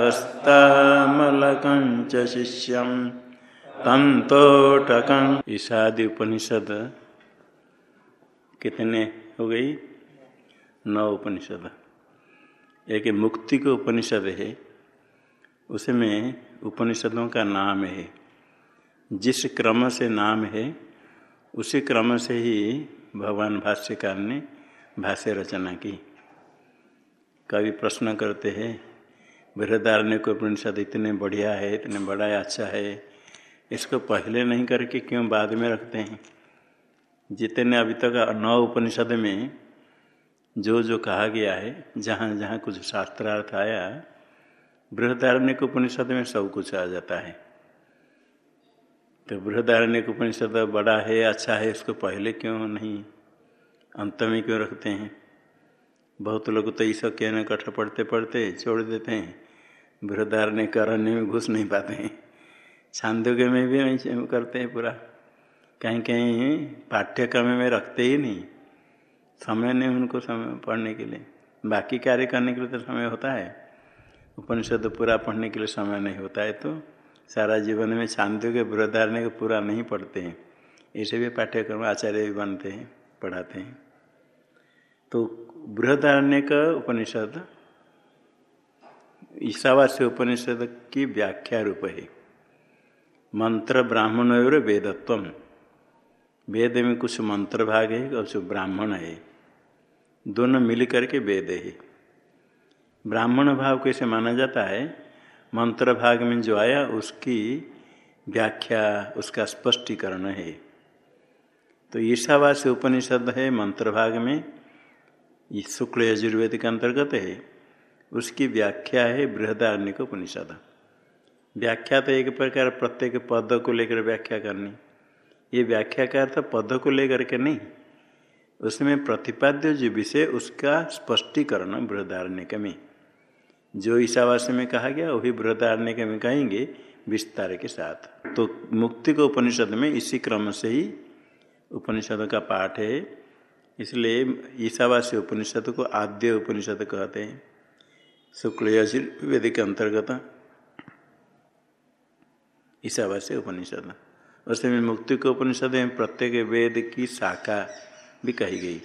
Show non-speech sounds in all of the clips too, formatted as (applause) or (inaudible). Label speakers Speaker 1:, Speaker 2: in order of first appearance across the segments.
Speaker 1: हस्तामलकं च शिष्यं तंतोटकं ईशादि उपनिषद कितने हो गई? नौ उपनिषद। एक मुक्ति को उपनिषद है, उसमें उपनिषदों का नाम है। जिस क्रम से नाम है, उसी क्रम से ही भगवान भाष्यकार ने भाष्य रचना की। कभी प्रश्न करते हैं बृहदारण्य को उपनिषद इतने बढ़िया है, इतने बड़ा है अच्छा है, इसको पहले नहीं करके क्यों बाद में रखते हैं? जितने अभी तक नौ उपनिषद में जो जो कहा गया है, जहाँ जहाँ कुछ शास्त्रार्थ आया, बृहदारण्य उपनिषद में सब कुछ आ जाता है। तो बृहदारण्य उपनिषद बड़ा है अच्छा है, इसको पहले क्यों नहीं अंत में क्यों रखते हैं? बहुत लोग तो ईसा कहने कठ पढ़ते पढ़ते छोड़ देते हैं। बृहदारण्य करण्य में घुस नहीं पाते हैं। छांदोग्य में भी नहीं करते हैं पूरा। कहीं कहीं पाठ्यक्रम में रखते ही नहीं। समय नहीं उनको समय पढ़ने के लिए। बाकी कार्य करने के लिए तो समय होता है। उपनिषद पूरा पढ़ने के लिए समय नहीं होता है तो सारा जीवन में छांदोग्य बृहदारण्य को पूरा नहीं पढ़ते हैं। ऐसे भी पाठ्यक्रम आचार्य भी बनते हैं, पढ़ाते हैं। तो बृहदारण्य का उपनिषद ईशावास्य उपनिषद की व्याख्या रूप है। मंत्र ब्राह्मण और वेदत्व वेद में कुछ मंत्र भाग है और कुछ ब्राह्मण है। दोनों मिल करके वेद है। ब्राह्मण भाव कैसे माना जाता है? मंत्र भाग में जो आया, उसकी व्याख्या, उसका स्पष्टीकरण है। तो ईशावास्य उपनिषद है, मंत्र भाग में। शुक्ल यजुर्वेद के अंतर्गत है। उसकी व्याख्या है बृहदारण्य को उपनिषद। व्याख्या तो एक प्रकार प्रत्येक पद को लेकर व्याख्या करनी। ये व्याख्या का अर्थ पद को लेकर के नहीं, उसमें प्रतिपाद्य जो विषय उसका स्पष्टीकरण बृहदारण्य में। जो ईशावास में कहा गया, वही बृहदारण्य में कहेंगे विस्तार के साथ। तो मुक्ति को उपनिषद में इसी क्रम से ही उपनिषद का पाठ है। इसलिए ईशावास्य उपनिषद को आद्य उपनिषद कहते हैं। शुक्ल यजुर्वेद के अंतर्गत ईशावास्य उपनिषद। उसमें मुक्ति के उपनिषद में प्रत्येक वेद की शाखा भी कही गई।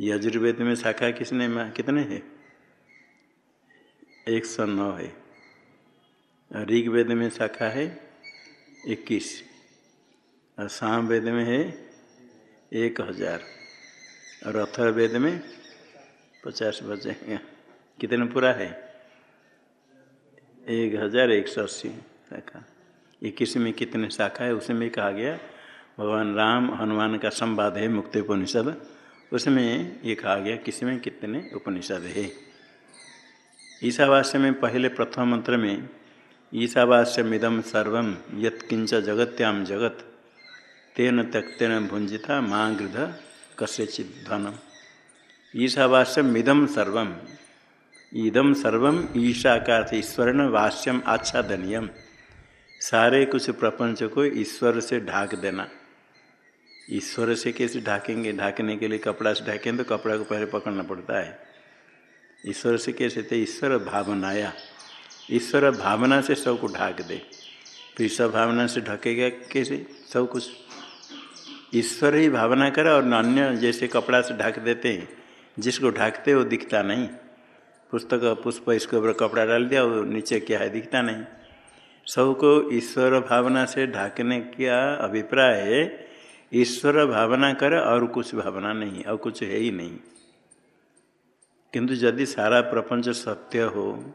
Speaker 1: यजुर्वेद में शाखा किसने में, कितने हैं? एक सौ नौ है। ऋग्वेद में शाखा है इक्कीस। और साम वेद में है एक हज़ार। और अथर्वेद में पचास बचे कितने पूरा है? एक हज़ार एक सौ अस्सी शाखा। इक्कीस में कितने शाखा है उसमें कहा गया, भगवान राम, हनुमान का संवाद है मुक्ति उपनिषद उसमें ये कहा गया, किसी में कितने उपनिषद है। ईशावास्य में पहले प्रथम मंत्र में ईशावास्यमिदम सर्व यत्किंच जगत्याम जगत, तेन त्यक्तेन भुंजिता माँ गृध कस्यचित ईशावास्यम इदम सर्वम। इदम सर्वम ईशा का अर्थ ईश्वर वास्यम आच्छादनीयम। सारे कुछ प्रपंच को ईश्वर से ढाक देना। ईश्वर से कैसे ढाकेंगे? ढाकने के लिए कपड़ा से ढाकेंगे तो कपड़ा को पहले पकड़ना पड़ता है। ईश्वर से कैसे थे? ईश्वर भावनाया। ईश्वर भावना से सबको ढाक दे। फिर सब भावना से ढकेगा कैसे? सब कुछ। ईश्वर ही भावना करे और अन्य जैसे कपड़ा से ढक देते हैं। जिसको ढकते वो दिखता नहीं। पुस्तक, पुष्प, इसके ऊपर कपड़ा डाल दिया, वो नीचे क्या है, दिखता नहीं। सबको ईश्वर भावना से ढाकने का अभिप्राय है, ईश्वर भावना करे और कुछ भावना नहीं, और कुछ है ही नहीं। किंतु यदि सारा प्रपंच सत्य हो,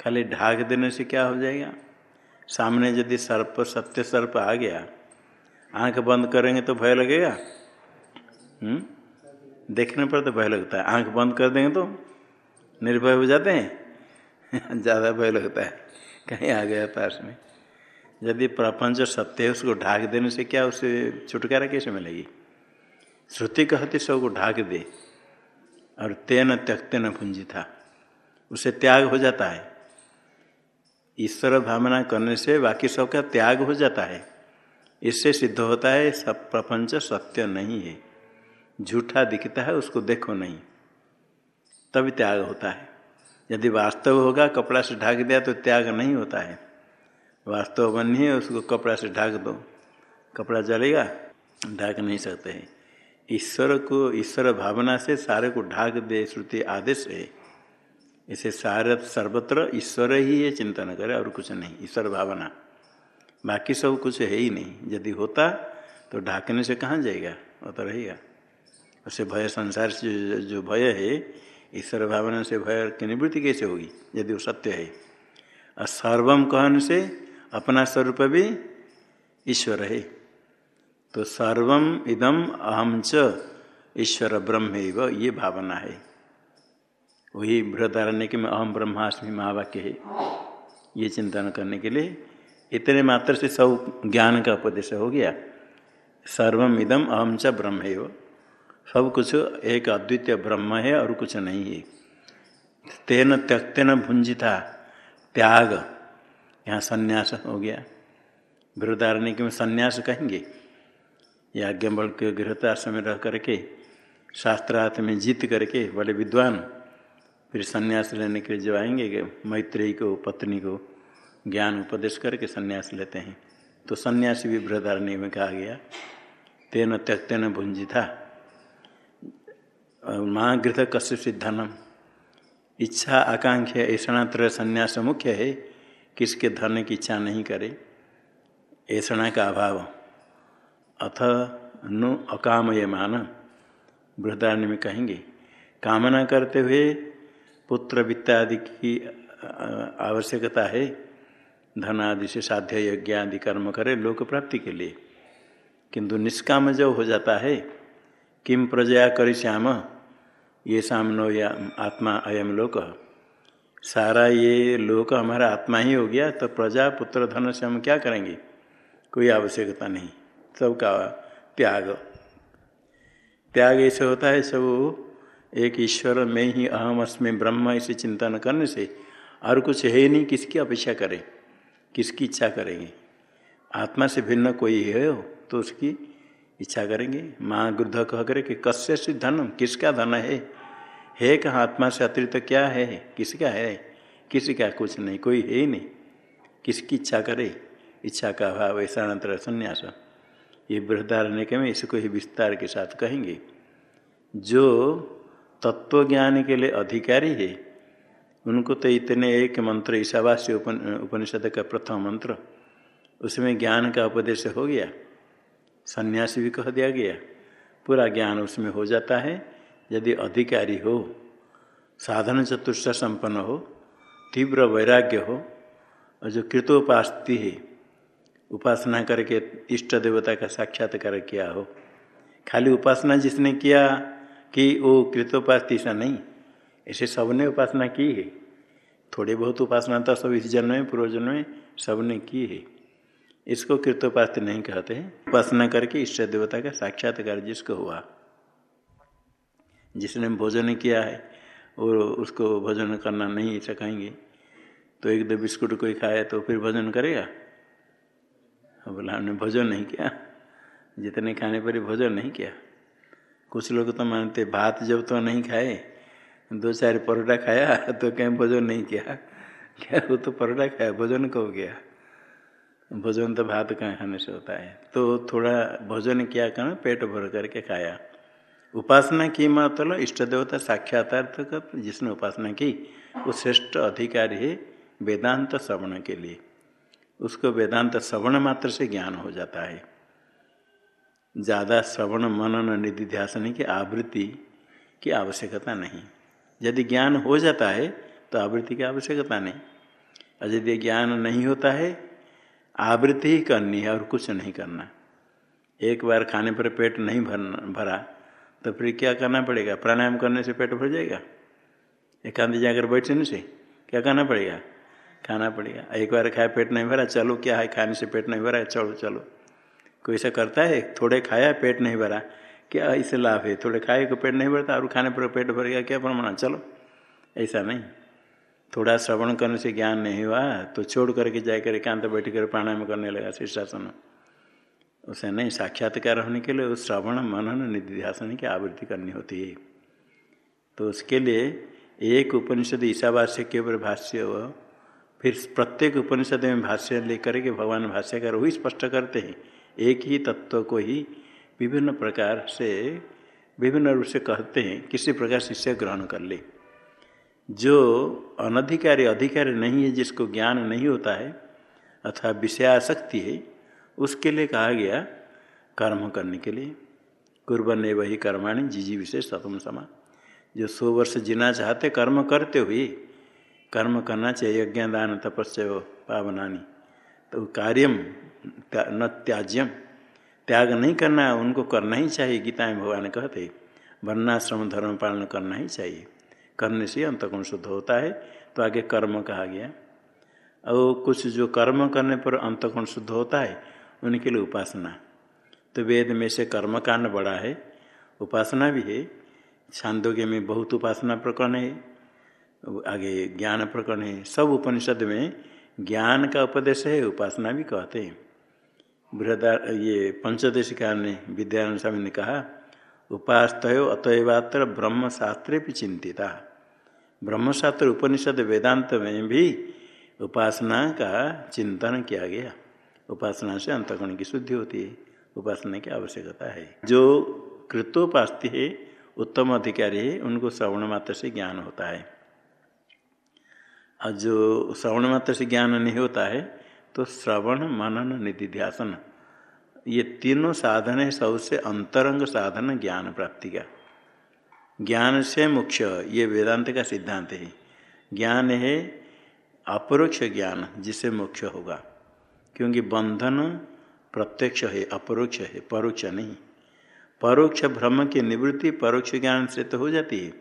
Speaker 1: खाली ढाक देने से क्या हो जाएगा? सामने यदि सर्प, सत्य सर्प आ गया, आँख बंद करेंगे तो भय लगेगा? हम्म? देखने पर तो भय लगता है। आँख बंद कर देंगे तो निर्भय हो जाते हैं। (laughs) ज़्यादा भय लगता है। कहीं आ गया पास में। यदि प्रपंच सत्य है, उसको ढाक देने से क्या उसे छुटकारा कैसे मिलेगी? श्रुति कहती, सबको ढाक दे। और तेन त्यक्ते न पूंजी था उसे त्याग हो जाता है। ईश्वर भावना करने से बाकी सबका त्याग हो जाता है। इससे सिद्ध होता है, सब प्रपंच सत्य नहीं है। झूठा दिखता है, उसको देखो नहीं। तभी त्याग होता है। यदि वास्तव होगा, कपड़ा से ढाक दिया तो त्याग नहीं होता है। वास्तव बनी है, उसको कपड़ा से ढाक दो। कपड़ा जलेगा, ढाक नहीं सकते हैं। ईश्वर को, ईश्वर भावना से सारे को ढाक दे, श्रुति आदेश है। इसे सारे, सर्वत्र ईश्वर ही है, चिंतन करे और कुछ नहीं, ईश्वर भावना। बाकी सब कुछ है ही नहीं। यदि होता तो ढाकने से कहाँ जाएगा? वो तो रहेगा। उसे भय, संसार से जो भय है ईश्वर भावना से भय की निवृत्ति कैसे होगी? यदि वो सत्य है। और सर्वम कहन से अपना स्वरूप भी ईश्वर है। तो सर्वम इदम अहम च ईश्वर ब्रह्म ये भावना है। वही बृहदारण्य के अहम ब्रह्माष्टमी महावाक्य है। ये चिंतन करने के लिए इतने मात्र से सब ज्ञान का उपदेश हो गया। सर्वम इदम अहम च ब्रह्म सब कुछ एक अद्वितीय ब्रह्म है और कुछ नहीं है। तेन त्यक्तेन भुंजिता त्याग। यहाँ संन्यास हो गया। बृहदारण्य में संन्यास कहेंगे। याज्ञबल के गृहताश्रम में रह करके, शास्त्रार्थ में जीत करके, बड़े विद्वान, फिर सन्यास लेने के लिए जो आएँगे मैत्री को, पत्नी को ज्ञान उपदेश करके सन्यास लेते हैं। तो सन्यासी भी बृहदारण्य में कहा गया। तेन त्यक्तेन भुंजी था महागृत कश्य सिद्धनम। इच्छा, आकांक्षा ऐसा संन्यास मुख्य है, किसके धन की इच्छा नहीं करे ऐसा का अभाव। अथ नु अकामय मान बृहदारण्य में कहेंगे, कामना करते हुए पुत्र वित्त आदि की आवश्यकता है धन आदि से साध्य यज्ञ आदि कर्म करे लोक प्राप्ति के लिए। किंतु निष्काम जब हो जाता है किम प्रजया करी श्याम ये सामनो या आत्मा अयम लोक। सारा ये लोक हमारा आत्मा ही हो गया तो प्रजा, पुत्र, धन, से हम क्या करेंगे? कोई आवश्यकता नहीं। सबका त्याग। त्याग ऐसे होता है, सब एक ईश्वर में ही अहम अस्मि ब्रह्म ऐसे चिंतन करने से और कुछ है नहीं, किसकी अपेक्षा करें? किसकी इच्छा करेंगे? आत्मा से भिन्न कोई है हो तो उसकी इच्छा करेंगे। माँ गुरुध कह करे कि कस्य से धन किसका धन है? है कहाँ आत्मा से अतिरिक्त क्या है? किसका है? किसी का कुछ नहीं कोई है ही नहीं। किसकी इच्छा करे? इच्छा का अभाव ऐसा अंतर संन्यास। ये बृहदारण्य में इसको ही विस्तार के साथ कहेंगे। जो तत्व ज्ञान के लिए अधिकारी है उनको तो इतने एक मंत्र ईशावास्य उपन, उपनिषद का प्रथम मंत्र उसमें ज्ञान का उपदेश हो गया। सन्यासी भी कह दिया गया। पूरा ज्ञान उसमें हो जाता है। यदि अधिकारी हो, साधन चतुष्ट संपन्न हो, तीव्र वैराग्य हो, और जो कृतोपास्ति है, उपासना करके इष्ट देवता का साक्षात्कार किया हो, खाली उपासना जिसने किया कि वो कृतोपास्ति ऐसा नहीं, ऐसे सबने उपासना की है। थोड़ी बहुत उपासना तो सब इस जन्म में पूर्व जन्म में सबने की है। इसको कृतोपास्त नहीं कहते हैं। उपासना करके इष्ट देवता का साक्षात्कार जिसको हुआ, जिसने भोजन किया है और उसको भोजन करना नहीं ऐसा कहेंगे तो एक दो बिस्कुट कोई खाए तो फिर भोजन करेगा? बोला, हमने भोजन नहीं किया। जितने खाने पर भोजन नहीं किया। कुछ लोग तो मानते, भात जब तो नहीं खाए, दो चार परोठा खाया तो कहीं भोजन नहीं किया। (laughs) क्या वो तो परोठा खाया, भोजन कब गया भोजन तो भात कहाँ खाने से होता है। तो थोड़ा भोजन किया करना पेट भर करके खाया। उपासना की मतलब इष्ट देवता साक्षात्थ का जिसने उपासना की, वो श्रेष्ठ अधिकारी है वेदांत श्रवण के लिए। उसको वेदांत श्रवण मात्र से ज्ञान हो जाता है। ज़्यादा श्रवण, मनन निधि ध्यासन की आवृत्ति की आवश्यकता नहीं। यदि ज्ञान हो जाता है तो आवृत्ति की आवश्यकता नहीं। और यदि ज्ञान नहीं होता है आवृत्ति ही करनी है और कुछ नहीं करना एक बार खाने पर पेट नहीं भरना, भरा तो फिर क्या करना पड़ेगा? प्राणायाम करने से पेट भर जाएगा? एकांत जाकर बैठने से क्या करना पड़ेगा? खाना पड़ेगा। एक बार खाया, पेट नहीं भरा, चलो, क्या है? खाने से पेट नहीं भरा चलो चलो। कोई ऐसा करता है? थोड़े खाया, पेट नहीं भरा। क्या इससे लाभ है? थोड़े खाए को पेट नहीं भरता और खाने पर पेट भर गया, क्या प्रमाण? चलो। ऐसा नहीं। थोड़ा श्रवण करने से ज्ञान नहीं हुआ तो छोड़ करके जाकर एकांत बैठ कर प्राणायाम करने लगा शीर्षासन। उसे नहीं, साक्षात्कार होने के लिए उस श्रवण, मनन, निधिध्यासन की आवृत्ति करनी होती है। तो उसके लिए एक उपनिषद ईशावास्य के ऊपर भाष्य हो, फिर प्रत्येक उपनिषद में भाष्य लेकर के भगवान भाष्यकार वही स्पष्ट करते हैं। एक ही तत्व को ही विभिन्न प्रकार से, विभिन्न रूप से कहते हैं, किसी प्रकार शिष्य ग्रहण कर ले। जो अनधिकारी अधिकारी नहीं है, जिसको ज्ञान नहीं होता है अथवा विषयाशक्ति है, उसके लिए कहा गया कर्म करने के लिए। कुर्बन वही कर्माणी, जीजी विशेष सतम समा। जो सौ वर्ष जीना चाहते, कर्म करते हुए कर्म करना चाहिए यज्ञ दान तपस्या पावनानी। तो कार्यम न त्याज्यम, त्याग नहीं करना, उनको करना ही चाहिए गीता में भगवान कहते वर्णाश्रम, धर्म पालन करना ही चाहिए। करने से अंतकोण शुद्ध होता है। तो आगे कर्म कहा गया। और कुछ जो कर्म करने पर अंतकोण शुद्ध होता है, उनके लिए उपासना। तो वेद में से कर्म कांड बड़ा है। उपासना भी है। छांदोग्य में बहुत उपासना प्रकरण है। आगे ज्ञान प्रकरण है। सब उपनिषद में ज्ञान का उपदेश है, उपासना भी कहते हैं। बृहदार ये पंचदशिकार ने विद्यानंद स्वामी ने कहा उपास्तयो अतएवात्र ब्रह्म शास्त्रे भी चिंतिता ब्रह्मशास्त्र उपनिषद वेदांत में भी उपासना का चिंतन किया गया। उपासना से अंतकरण की शुद्धि होती है, उपासना की आवश्यकता है। जो कृतोपास्ति है, उत्तम अधिकारी है, उनको श्रवण मात्र से ज्ञान होता है। और जो श्रवण मात्र से ज्ञान नहीं होता है तो श्रवण मनन निधि ध्यासन ये तीनों साधन है सबसे अंतरंग साधन ज्ञान प्राप्ति का। ज्ञान से मुख्य ये वेदांत का सिद्धांत है। ज्ञान है अपरोक्ष ज्ञान जिसे मुख्य होगा। क्योंकि बंधन प्रत्यक्ष है, अपरोक्ष है, परोक्ष नहीं। परोक्ष भ्रम की निवृत्ति परोक्ष ज्ञान से तो हो जाती है।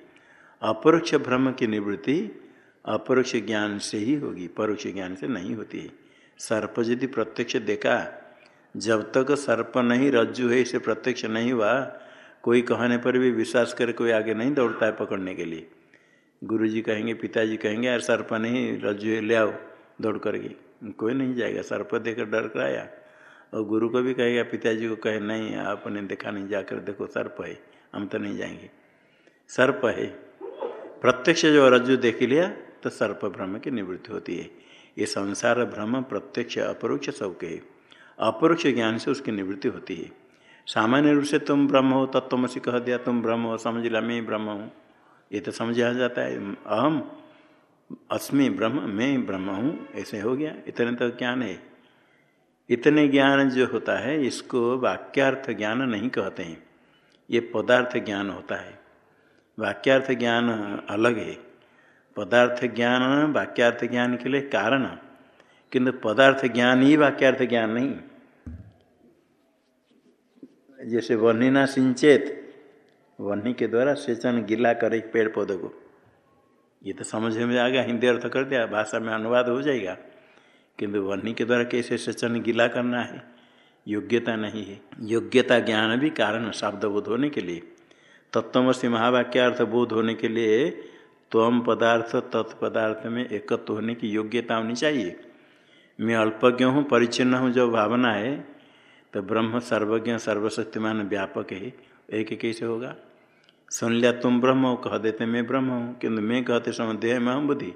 Speaker 1: अपरोक्ष भ्रम की निवृत्ति अपरोक्ष ज्ञान से ही होगी, परोक्ष ज्ञान से नहीं होती है। सर्प यदि प्रत्यक्ष देखा जब तक सर्प नहीं, रज्जु है, इसे प्रत्यक्ष नहीं हुआ, कोई कहने पर भी विश्वास कर कोई आगे नहीं दौड़ता है पकड़ने के लिए। गुरु जी कहेंगे, पिताजी कहेंगे यार सर्प नहीं, रज्जु है, ले आओ, दौड़ करके। कोई नहीं जाएगा, सर्प देकर डर कर आया। और गुरु को भी कहेगा, पिताजी को कहे, नहीं, आपने देखा नहीं, जाकर देखो, सर्प है, हम तो नहीं जाएँगे। सर्प है। प्रत्यक्ष जो रज्जु देख लिया तो सर्प भ्रम की निवृत्ति होती है। ये संसार भ्रम, प्रत्यक्ष, अपरोक्ष सबके। अपरोक्ष ज्ञान से उसकी निवृत्ति होती है। सामान्य रूप से तुम ब्रह्म हो तत्वमसी कह दिया तुम ब्रह्म हो, समझ लिया मैं ब्रह्म हूँ। ये तो समझा जाता है। अहम, अस्मि ब्रह्म, मैं ब्रह्म हूँ। ऐसे हो गया। इतने तो ज्ञान है। इतने ज्ञान जो होता है, इसको वाक्यार्थ ज्ञान नहीं कहते हैं। ये पदार्थ ज्ञान होता है। वाक्यार्थ ज्ञान अलग है। पदार्थ ज्ञान वाक्यार्थ ज्ञान के लिए कारण। किंतु पदार्थ ज्ञान ही वाक्यार्थ ज्ञान नहीं। जैसे वर्णिना सिंचेत वर्णी के द्वारा सेचन गिला करे पेड़ पौधे को। ये तो समझ में आ गया, हिंदी अर्थ कर दिया, भाषा में अनुवाद हो जाएगा। किंतु वर्णी के द्वारा कैसे सेचन गिला करना है? योग्यता नहीं है। योग्यता ज्ञान भी कारण शब्द बोध होने के लिए। तत्वमसी महावाक्यार्थ बोध होने के लिए त्वम पदार्थ तत्पदार्थ में एकत्व होने की योग्यता होनी चाहिए। मैं अल्पज्ञ हूँ, परिचिन्न हूँ, जो भावना है तो ब्रह्म सर्वज्ञ सर्वशक्तिमान व्यापक है। एक कैसे होगा? सुन लिया तुम ब्रह्म हो, कह देते मैं ब्रह्म हूँ, किंतु मैं कहते समय देह में हूँ बुद्धि,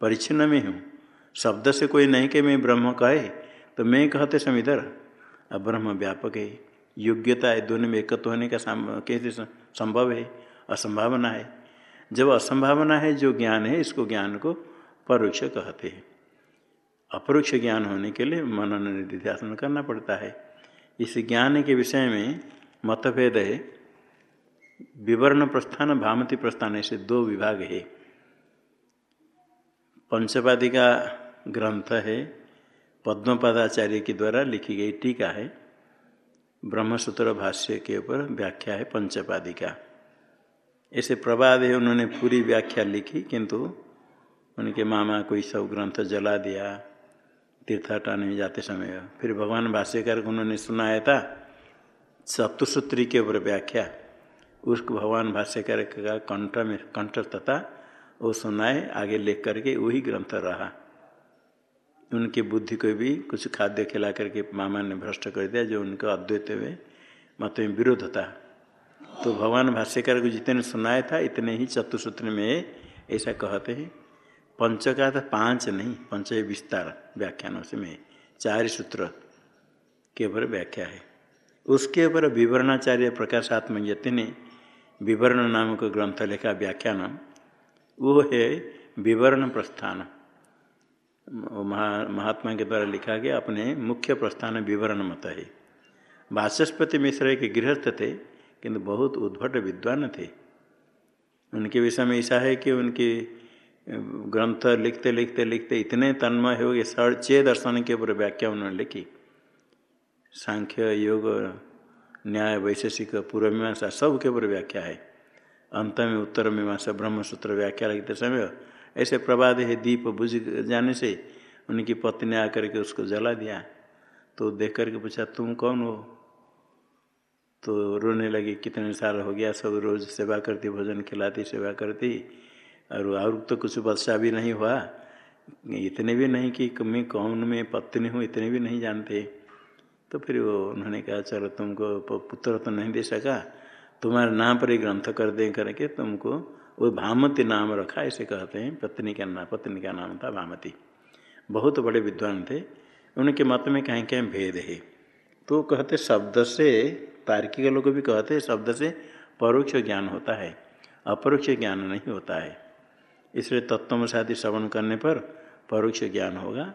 Speaker 1: परिच्छिन्न में हूँ। शब्द से कोई नहीं कि मैं ब्रह्म कहे तो मैं कहते समय इधर, अब ब्रह्म व्यापक है। योग्यता है, दोनों में एकत्व होने का कैसे संभव है? असंभावना है। जब असंभावना है, जो ज्ञान है, इसको ज्ञान को परोक्ष कहते हैं। अपरोक्ष ज्ञान होने के लिए मनन निधिध्यासन करना पड़ता है। इस ज्ञान के विषय में मतभेद है। विवरण प्रस्थान, भामती प्रस्थान, ऐसे दो विभाग है। पंचपादी का ग्रंथ है, पद्मपादाचार्य के द्वारा लिखी गई टीका है। ब्रह्मसूत्र भाष्य के ऊपर व्याख्या है पंचपादी का। ऐसे प्रवाद है, उन्होंने पूरी व्याख्या लिखी, किंतु उनके मामा कोई सब ग्रंथ जला दिया तीर्थाटाने में जाते समय। फिर भगवान भाष्यकार को उन्होंने सुनाया था चतुसूत्री के ऊपर व्याख्या। उसको भगवान भाष्यकार का कंठ में, कंठ तथा वो सुनाए, आगे लिख करके वही ग्रंथ रहा। उनकी बुद्धि को भी कुछ खाद्य खिला करके मामा ने भ्रष्ट कर दिया, जो उनका अद्वैत में मत में विरोध था। तो भगवान भाष्यकार को जितने सुनाया था, इतने ही चतुसूत्र में ऐसा कहते हैं। पंच का था पाँच नहीं, पंच विस्तार व्याख्यान में चार सूत्र के ऊपर व्याख्या है। उसके ऊपर विवरणाचार्य प्रकाशात्म यति ने विवरण नामक ग्रंथ लिखा व्याख्यान। वो है विवरण प्रस्थान। महात्मा के द्वारा लिखा गया अपने मुख्य प्रस्थान विवरण मत है। वाचस्पति मिश्र एक गृहस्थ थे, किंतु बहुत उद्भट विद्वान थे। उनके विषय में ऐसा है कि उनकी ग्रंथ लिखते लिखते लिखते इतने तन्मय हो गए छः दर्शन के ऊपर व्याख्या उन्होंने लिखी। सांख्य, योग, न्याय, वैशेषिक, पूर्व मीमांसा सब के ऊपर व्याख्या है। अंत में उत्तर मीमांसा, ब्रह्मसूत्र व्याख्या लिखते समय ऐसे प्रवाद है, दीप बुझ जाने से उनकी पत्नी आकर के उसको जला दिया। तो देख करके पूछा, तुम कौन हो? तो रोने लगी, कितने साल हो गया, सब रोज सेवा करती, भोजन खिलाती, सेवा करती और और तो कुछ बच्चा भी नहीं हुआ। इतने भी नहीं कि मैं कौन में पत्नी हूँ, इतने भी नहीं जानते। तो फिर वो उन्होंने कहा, चलो तुमको पुत्र तो नहीं दे सका। तुम्हारे नाम पर ही ग्रंथ कर दे करके तुमको वो भामती नाम रखा ऐसे कहते हैं पत्नी का नाम पत्नी का नाम था भामती। बहुत बड़े विद्वान थे। उनके मत में कहीं कहीं भेद है। तो कहते, शब्द से, तार्किक लोग भी कहते, शब्द से परोक्ष ज्ञान होता है। अपरोक्ष ज्ञान नहीं होता है। इसलिए तत्व शादी श्रवण करने पर परोक्ष ज्ञान होगा।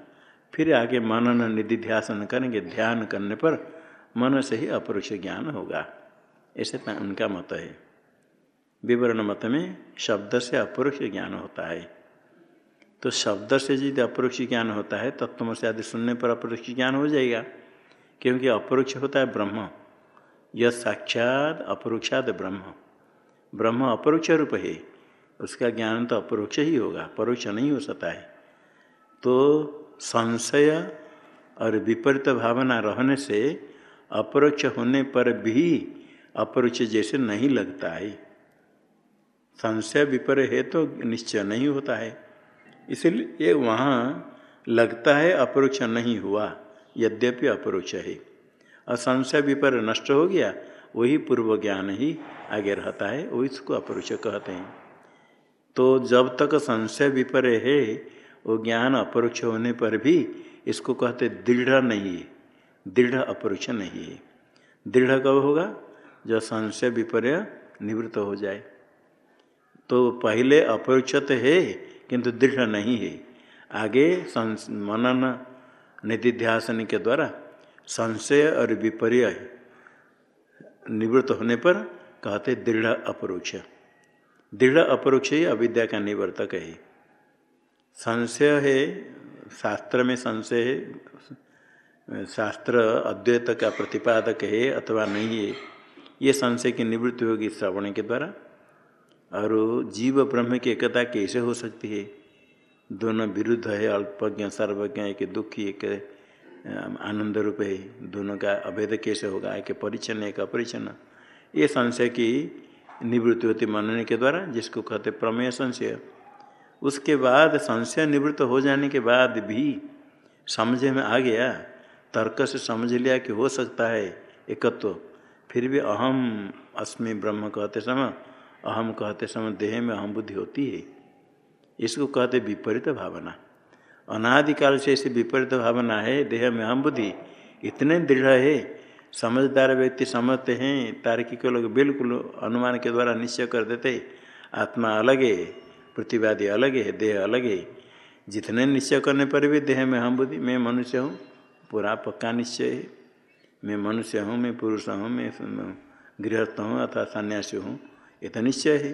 Speaker 1: फिर आगे मनन निधि ध्यासन करेंगे। ध्यान करने पर मन से ही अपरोक्ष ज्ञान होगा। ऐसे उनका मत है। विवरण मत में शब्द से अपरोक्ष ज्ञान होता है। तो शब्द से यदि अपरोक्ष ज्ञान होता है तत्व से आदि सुनने पर अपरोक्ष ज्ञान हो जाएगा। क्योंकि अपरोक्ष होता है ब्रह्म। यह साक्षात अपरोक्षात ब्रह्म। ब्रह्म अपरोक्ष रूप है। उसका ज्ञान तो अपरोक्ष ही होगा, परोक्ष नहीं हो सकता है। तो संशय और विपरीत भावना रहने से अपरोक्ष होने पर भी अपरोक्ष जैसे नहीं लगता है। संशय विपर्य है तो निश्चय नहीं होता है। इसलिए वहाँ लगता है अपरोक्ष नहीं हुआ, यद्यपि अपरोक्ष है। और संशय विपर्य नष्ट हो गया, वही पूर्व ज्ञान ही आगे रहता है वही इसको अपरोक्ष कहते हैं। तो जब तक संशय विपर्य है, वो ज्ञान अपरोक्ष होने पर भी इसको कहते दृढ़ नहीं है। दृढ़ अपरोक्ष नहीं है। दृढ़ कब होगा? जब संशय विपर्य निवृत्त हो जाए। तो पहले अपरोक्षत है, किंतु दृढ़ नहीं है। आगे मनन निधिध्यासन के द्वारा संशय और विपर्य निवृत्त होने पर कहते दृढ़ अपरोक्ष। दृढ़ अपरोक्ष अविद्या का निवर्तक है। संशय है, शास्त्र में संशय है, शास्त्र अद्वैत का प्रतिपादक है अथवा नहीं है, ये संशय की निवृत्ति होगी श्रवण के द्वारा। और जीव ब्रह्म की एकता कैसे हो सकती है? दोनों विरुद्ध है, अल्पज्ञ, सर्वज्ञ, एक दुखी, एक आनंद रूप है। दोनों का अभेद कैसे होगा? एक परिचन्न, एक अपरिचन्न। ये संशय की निवृत्ति होती मनने के द्वारा जिसको कहते प्रमेय संशय। उसके बाद संशय निवृत्त हो जाने के बाद भी समझ में आ गया तर्क से समझ लिया कि हो सकता है एकत्व। तो, फिर भी अहम अस्मि ब्रह्म कहते समय अहम कहते समय देह में अहम बुद्धि होती है। इसको कहते विपरीत भावना। अनादिकाल से ऐसी विपरीत भावना है देह में अहम बुद्धि। इतने दृढ़ है समझदार व्यक्ति समझते हैं, तार्किक लोग बिल्कुल अनुमान के द्वारा निश्चय कर देते आत्मा अलग है, प्रतिवादी अलग है, देह अलग है। जितने निश्चय करने पर भी देह में हम बुद्धि, मैं मनुष्य हूँ, पूरा पक्का निश्चय है। मैं मनुष्य हूँ, मैं पुरुष हूँ, मैं गृहस्थ हूँ अथवा सन्यासी हूँ, ये तो निश्चय है।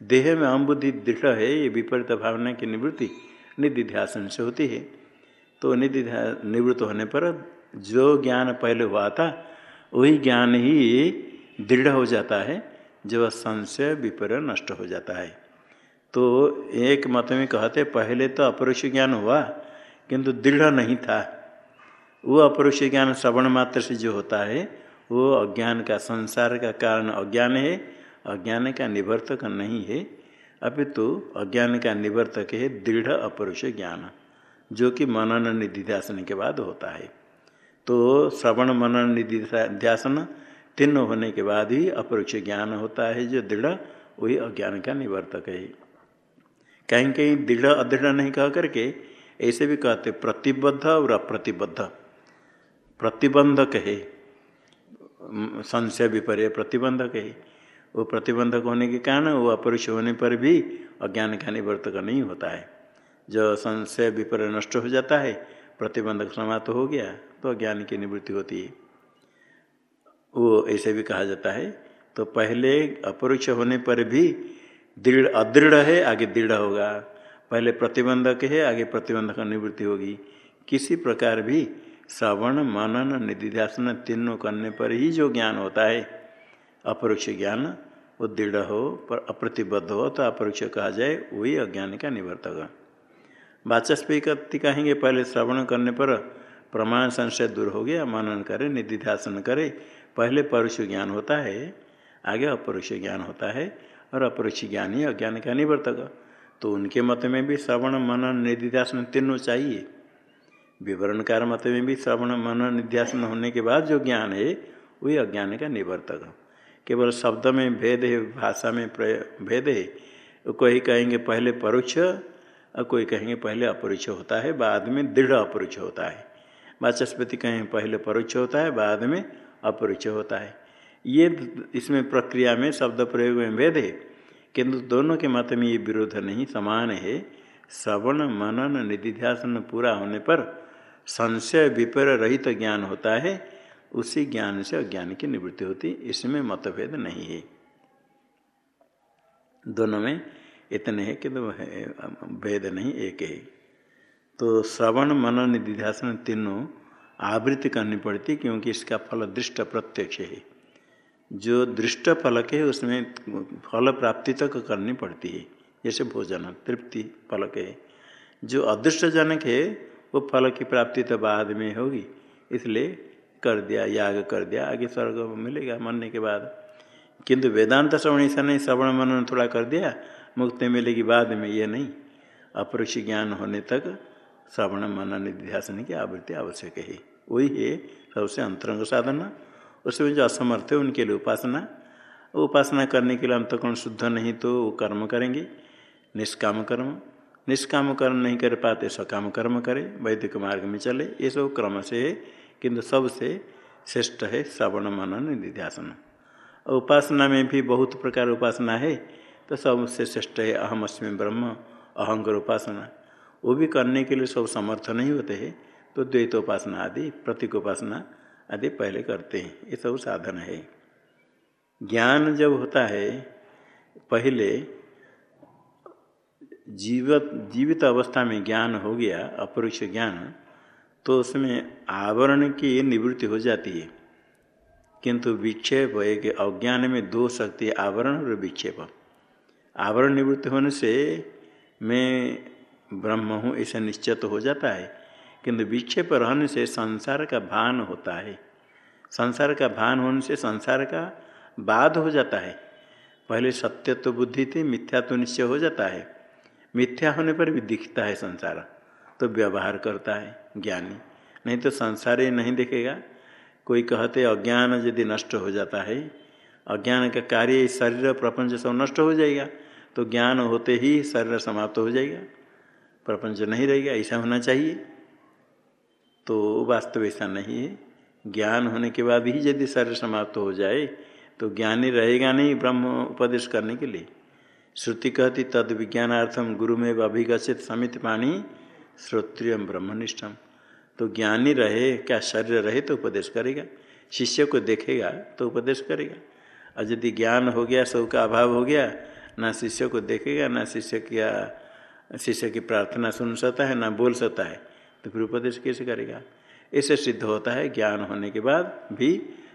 Speaker 1: देह में हम बुद्धि दृढ़ है, ये विपरीत भावना की निवृत्ति निधि ध्यासन से होती है। तो निधि निवृत्त होने पर जो ज्ञान पहले हुआ था, वही ज्ञान ही दृढ़ हो जाता है, जब संशय विपर्य नष्ट हो जाता है। तो एक मत में कहते, पहले तो अपरोक्ष ज्ञान हुआ, किंतु दृढ़ नहीं था। वो अपरोक्ष ज्ञान श्रवण मात्र से जो होता है, वो अज्ञान का संसार का कारण अज्ञान है, अज्ञान का निवर्तक नहीं है। अपितु अज्ञान का निवर्तक है दृढ़ अपरुष ज्ञान, जो कि मनन निधिध्यासन के बाद होता है। तो श्रवण मनन निधिध्यासन तीन होने के बाद ही अपरोक्ष ज्ञान होता है, जो दृढ़, वही अज्ञान का निवर्तक है। कहीं कहीं दृढ़, अदृढ़ नहीं कह करके ऐसे भी कहते, प्रतिबद्ध और अप्रतिबद्ध। प्रतिबंधक है। संशय विपर्य प्रतिबंधक है। वो प्रतिबंधक होने के कारण वो अपरुष होने पर भी अज्ञान का निवर्तक नहीं होता है। जो संशय विपर्य नष्ट हो जाता है प्रतिबंधक समाप्त हो गया तो अज्ञान की निवृत्ति होती है। वो ऐसे भी कहा जाता है तो पहले अपरुष होने पर भी दृढ़, अदृढ़ है, आगे दृढ़ होगा। पहले प्रतिबंधक है, आगे प्रतिबंधक निवृत्ति होगी। किसी प्रकार भी श्रवण, मनन, निधिध्यासन तीनों करने पर ही जो ज्ञान होता है, अपरोक्ष ज्ञान, वो दृढ़ हो, पर अप्रतिबद्ध हो तो अपरोक्ष कहा जाए, वही अज्ञान का निवर्तक वाचस्पति कहेंगे, पहले श्रवण करने पर प्रमाण संशय दूर हो गया, मनन करे, निधिध्यासन करे, पहले परोक्ष ज्ञान होता है, आगे अपरोक्ष ज्ञान होता है, और अपरोक्ष ज्ञान ही अज्ञान का निवर्तक। तो उनके मत में भी श्रवण, मनन, निधिध्यासन तीनों चाहिए। विवरणकार मत में भी श्रवण, मनन निध्यासन होने के बाद जो ज्ञान है, वही अज्ञान का निवर्तक। केवल शब्द में भेद है, भाषा में भेद है, कोई कहेंगे, पहले परोक्ष और कोई कहेंगे पहले अपरिचय होता है, बाद में दृढ़ अपरिचय होता है। वाचस्पति कहें पहले परोक्ष होता है, बाद में अपरिचय होता है। ये इसमें प्रक्रिया में शब्द प्रयोग में भेद है। किंतु दोनों के मत में ये विरोध नहीं, समान है। श्रवण, मनन, निधिध्यासन पूरा होने पर संशय विपर रहित तो ज्ञान होता है। उसी ज्ञान से अज्ञान की निवृत्ति होती, इसमें मतभेद नहीं है। दोनों में इतने है कि तो भेद नहीं, एक है। तो श्रवण मनन निधिध्यासन तीनों आवृत्ति करनी पड़ती क्योंकि इसका फल दृष्ट प्रत्यक्ष है। जो दृष्ट फलक है उसमें फल प्राप्ति तक करनी पड़ती है। जैसे भोजन, तृप्ति फलक है जो अदृष्ट जनक है, वो फल की प्राप्ति तो बाद में होगी। इसलिए कर दिया, याग कर दिया, आगे स्वर्ग मिलेगा, मरने के बाद। किंतु वेदांत श्रवण ऐसा नहीं, श्रवण मनन थोड़ा कर दिया मुक्ति मिलेगी बाद में, ये नहीं। अपरोक्ष ज्ञान होने तक श्रवण मनन निध्यासन की आवृत्ति आवश्यक है। वही है सबसे अंतरंग साधना। उसमें जो असमर्थ है, उनके लिए उपासना। उपासना करने के लिए अंतकोण शुद्ध नहीं तो वो कर्म करेंगे। निष्काम कर्म। निष्काम कर्म नहीं कर पाते, सकाम कर्म करे, वैदिक मार्ग में चले। ये सब क्रम से है, किंतु सबसे श्रेष्ठ है श्रवण मनन निध्यासन। उपासना में भी बहुत प्रकार उपासना है। तो सबसे श्रेष्ठ है, अहम अस्मी ब्रह्म अहंगर उपासना वो भी करने के लिए सब समर्थ नहीं होते हैं तो द्वैत उपासना आदि प्रतीक उपासना आदि पहले करते हैं, ये सब साधन है। ज्ञान जब होता है, पहले जीवित जीवित अवस्था में ज्ञान हो गया, अपरोक्ष ज्ञान तो उसमें आवरण की निवृत्ति हो जाती है। किंतु विक्षेप एक अज्ञान में दो शक्ति आवरण और विक्षेप। आवरण निवृत्ति होने से मैं ब्रह्म हूँ, ऐसा निश्चय तो हो जाता है। किंतु विक्षेप रहने से संसार का भान होता है। संसार का भान होने से संसार का बाद हो जाता है। पहले सत्य तो बुद्धि थी, मिथ्या तो निश्चय हो जाता है। मिथ्या होने पर भी दिखता है संसार तो व्यवहार करता है ज्ञानी। नहीं तो संसार ही नहीं दिखेगा। कोई कहते अज्ञान यदि नष्ट हो जाता है, अज्ञान का कार्य शरीर प्रपंच सब नष्ट हो जाएगा। तो ज्ञान होते ही शरीर समाप्त हो जाएगा, प्रपंच नहीं रहेगा, ऐसा होना चाहिए। तो वास्तव ऐसा नहीं है। ज्ञान होने के बाद ही यदि शरीर समाप्त हो जाए तो ज्ञानी रहेगा नहीं ब्रह्म उपदेश करने के लिए। श्रुति कहती, तद विज्ञानार्थम गुरु में अभिगछित समित पानी श्रोत्रिय ब्रह्मनिष्ठम तो ज्ञानी रहे, क्या शरीर रहे तो उपदेश करेगा। शिष्य को देखेगा तो उपदेश करेगा। और यदि ज्ञान हो गया सब का अभाव हो गया ना शिष्य को देखेगा, ना शिष्य क्या शिष्य की प्रार्थना सुन सकता है, ना बोल सकता है। तो फिर उपदेश कैसे करेगा? ऐसे सिद्ध होता है, ज्ञान होने के बाद भी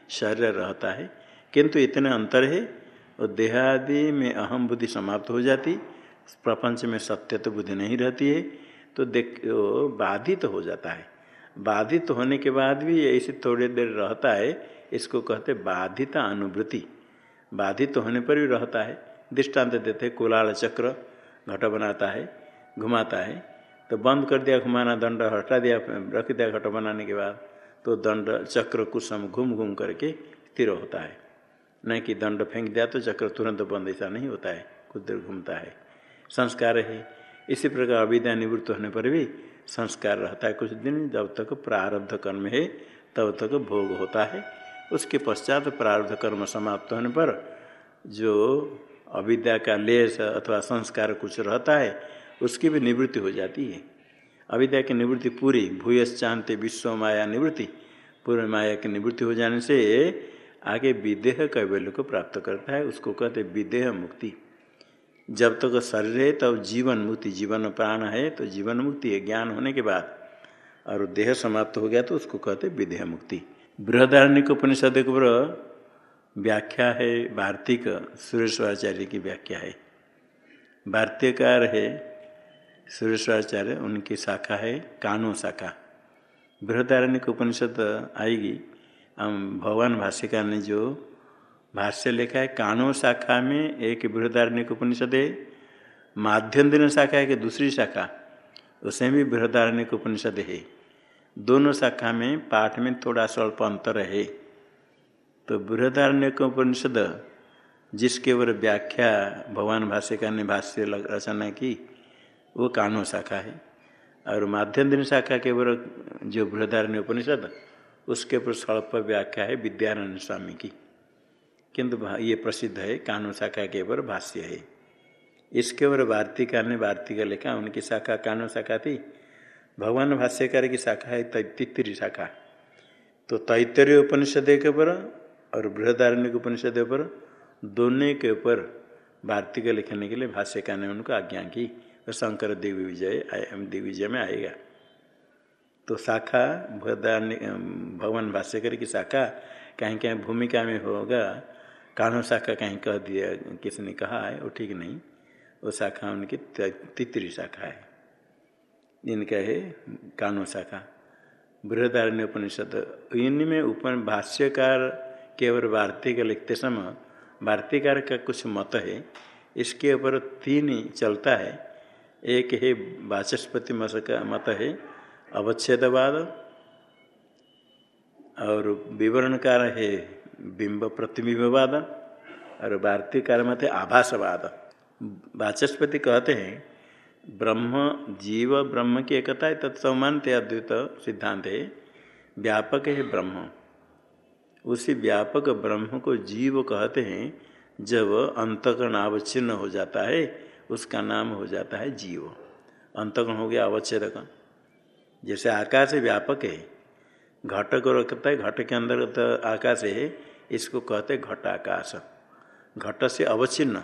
Speaker 1: शरीर रहता है। किंतु इतने अंतर है, और देहादि में अहम बुद्धि समाप्त हो जाती, प्रपंच में सत्य तो बुद्धि नहीं रहती है तो देख बाधित तो हो जाता है। बाधित तो होने के बाद भी ऐसे थोड़ी देर रहता है, इसको कहते बाधित अनुभूति बाधित तो होने पर भी रहता है। दृष्टांत देते, कुलाल चक्र घट बनाता है, घुमाता है। तो बंद कर दिया, घुमाना, दंड हटा दिया, रख दिया घट बनाने के बाद तो दंड चक्र कुछ समय घूम घूम करके स्थिर होता है। नहीं कि दंड फेंक दिया तो चक्र तुरंत बंद, ऐसा नहीं होता है, कुछ देर घूमता है। संस्कार है। इसी प्रकार अविद्या निवृत्त होने पर भी संस्कार रहता है कुछ दिन, जब तक प्रारब्ध कर्म है, तब तक भोग होता है। उसके पश्चात प्रारब्ध कर्म समाप्त होने पर जो अविद्या का लेस अथवा संस्कार कुछ रहता है, उसकी भी निवृत्ति हो जाती है। अविद्या की निवृत्ति पूरी, भूयस चांति विश्व माया निवृत्ति पूर्व माया की निवृत्ति हो जाने से आगे विदेह कैवल्य को प्राप्त करता है, उसको कहते विदेह मुक्ति। जब तक तो शरीर है, तब तो जीवन मुक्ति, जीवन प्राण है तो जीवन मुक्ति है, ज्ञान होने के बाद। और देह समाप्त हो गया तो उसको कहते विदेह मुक्ति। बृहदारण्य उपनिषद के व्याख्या है वार्तिक सुरेश्वराचार्य की व्याख्या है। वार्तिकार है, सुरेश्वराचार्य, उनकी शाखा है कानो शाखा। बृहदारण्य उपनिषद आएगी। हम भगवान भाष्यकार ने जो भाष्य लिखा है कानो शाखा में एक बृहदारण्य उपनिषद है, माध्यम दिन शाखा है कि दूसरी शाखा, उसमें भी बृहदारण्य उपनिषद है। दोनों शाखा में पाठ में थोड़ा स्वल्प अंतर है। तो बृहदारण्य उपनिषद जिसके ऊपर व्याख्या भगवान भाष्यकार ने भाष्य रचना की, वो कानो शाखा है। और माध्यम दिन शाखा के ऊपर जो बृहदारण्य उपनिषद उसके ऊपर स्वल्प व्याख्या है विद्यानंद स्वामी की। किंतु ये प्रसिद्ध है कानून शाखा के ऊपर भाष्य है। इसके ऊपर वार्तिका ने वार्तिका लिखा, उनकी शाखा कानून शाखा थी। भगवान भाष्यकार की शाखा है तित्री शाखा। तो तैतरीय उपनिषद के ऊपर और बृहदारण्य उपनिषद पर दोनों के ऊपर वार्तिक लिखने के लिए भाष्यकार ने उनको आज्ञा की और शंकर दिग्विजय दिग्विजय में आएगा। तो शाखा बृहदारण्य भगवान भाष्यकर की शाखा कहीं कहीं भूमिका में होगा। कानून शाखा कहीं कह दिया किसी ने कहा है, वो ठीक नहीं। वो शाखा उनकी तितरी शाखा है। इनका है कानून शाखा। बृहदारण्य उपनिषद, इनमें उपन, भाष्यकार केवल वार्तिक लिखते समय वार्तिकार का कुछ मत है, इसके ऊपर तीन चलता है। एक है वाचस्पति मत का मत है, अवच्छेदवाद, और विवरणकार है बिंब प्रतिबिंबवाद, और वार्तिकार मत है आभासवाद। वाचस्पति कहते हैं, ब्रह्म जीव ब्रह्म की एकता है तत्समानते अद्वैत सिद्धांत है, व्यापक है ब्रह्म। उसी व्यापक ब्रह्म को जीव कहते हैं, जब अंतकरण अवच्छिन्न हो जाता है, उसका नाम हो जाता है जीव। अंतकरण हो गया अवच्छेदक। जैसे आकाश व्यापक है, घट को रखता है, घट के अंदर तो आकाश है, इसको कहते घटाकाश। घट से अवच्छिन्न,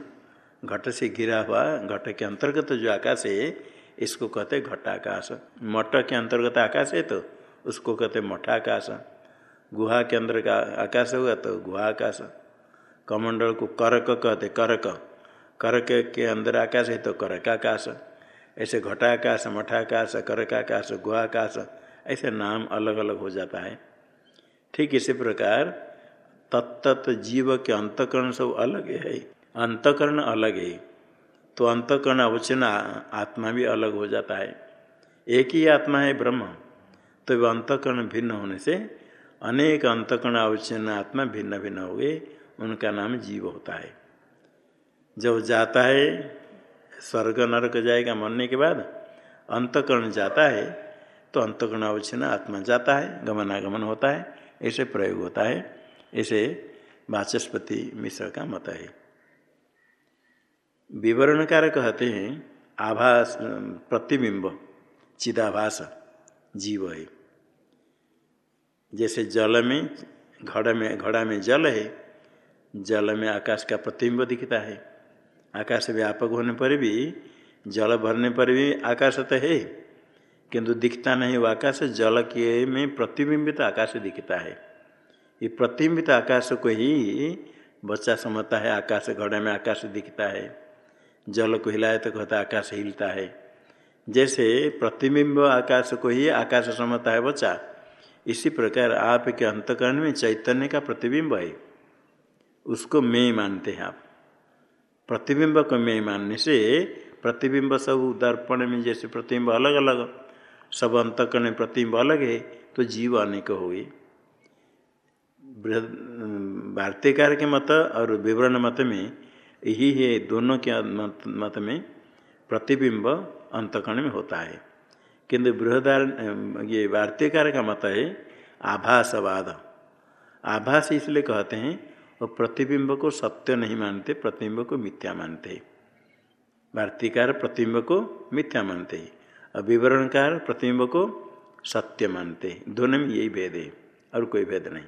Speaker 1: घट से घिरा हुआ, घट के अंतर्गत जो आकाश है, इसको कहते घटाकाश। मठ के अंतर्गत आकाश है तो उसको कहते मठाकाश। गुहा के अंदर का आकाश होगा तो गुहा आकाश कमंडल को करक कहते, करक। करक के अंदर आकाश है तो करकाकाश ऐसे घटाकाश मठाकाश करकाकाश गुहाकाश ऐसे नाम अलग अलग हो जाता है। ठीक इसी प्रकार तत्त जीव के अंतकरण सब अलग है। अंतकरण अलग है तो अंतकरण अवचन आत्मा भी अलग हो जाता है। एक ही आत्मा है ब्रह्म तो वह अंतकरण भिन्न होने से अनेक अंतकरण अवचन आत्मा भिन्न भिन्न हो गए, उनका नाम जीव होता है। जब जाता है, स्वर्ग नरक जाएगा मरने के बाद, अंतकरण जाता है तो अंतकरण अवच्छिन्न आत्मा जाता है, गमनागमन होता है, ऐसे प्रयोग होता है, ऐसे वाचस्पति मिश्र का मत है। विवरणकार कहते हैं, आभास, प्रतिबिंब, चिदाभास, जीव है। जैसे जल में, घड़ा में घड़ा में जल है, जल में आकाश का प्रतिबिंब दिखता है। आकाश व्यापक होने पर भी, जल भरने पर भी आकाश तो है, किंतु दिखता नहीं वो आकाश, जल के में प्रतिबिंबित आकाश दिखता है। ये प्रतिबिंबित आकाश को ही बच्चा समझता है, आकाश घड़े में आकाश दिखता है। जल को हिलाए तो कहता आकाश हिलता है। जैसे प्रतिबिंब आकाश को ही आकाश समझता है बच्चा। इसी प्रकार आपके अंतकरण में चैतन्य का प्रतिबिंब है। उसको मैं मानते हैं आप। प्रतिबिंब को मैं मानने से प्रतिबिंब सब दर्पण में जैसे प्रतिबिंब अलग अलग सब अंतकरण में प्रतिबिंब अलग है तो जीव अनेक हो गए भारतीयकार के मत और विवरण मत में यही है दोनों के मत, में प्रतिबिंब अंतकण में होता है। किंतु बृहदार ये वार्तिकार का मत है, आभासवाद। आभास इसलिए कहते हैं, वो प्रतिबिंब को सत्य नहीं मानते, प्रतिबिंब को मिथ्या मानते। वार्तिकार प्रतिबिंब को मिथ्या मानते। और विवरणकार प्रतिबिंब को सत्य मानते। दोनों में यही भेद है, और कोई भेद नहीं।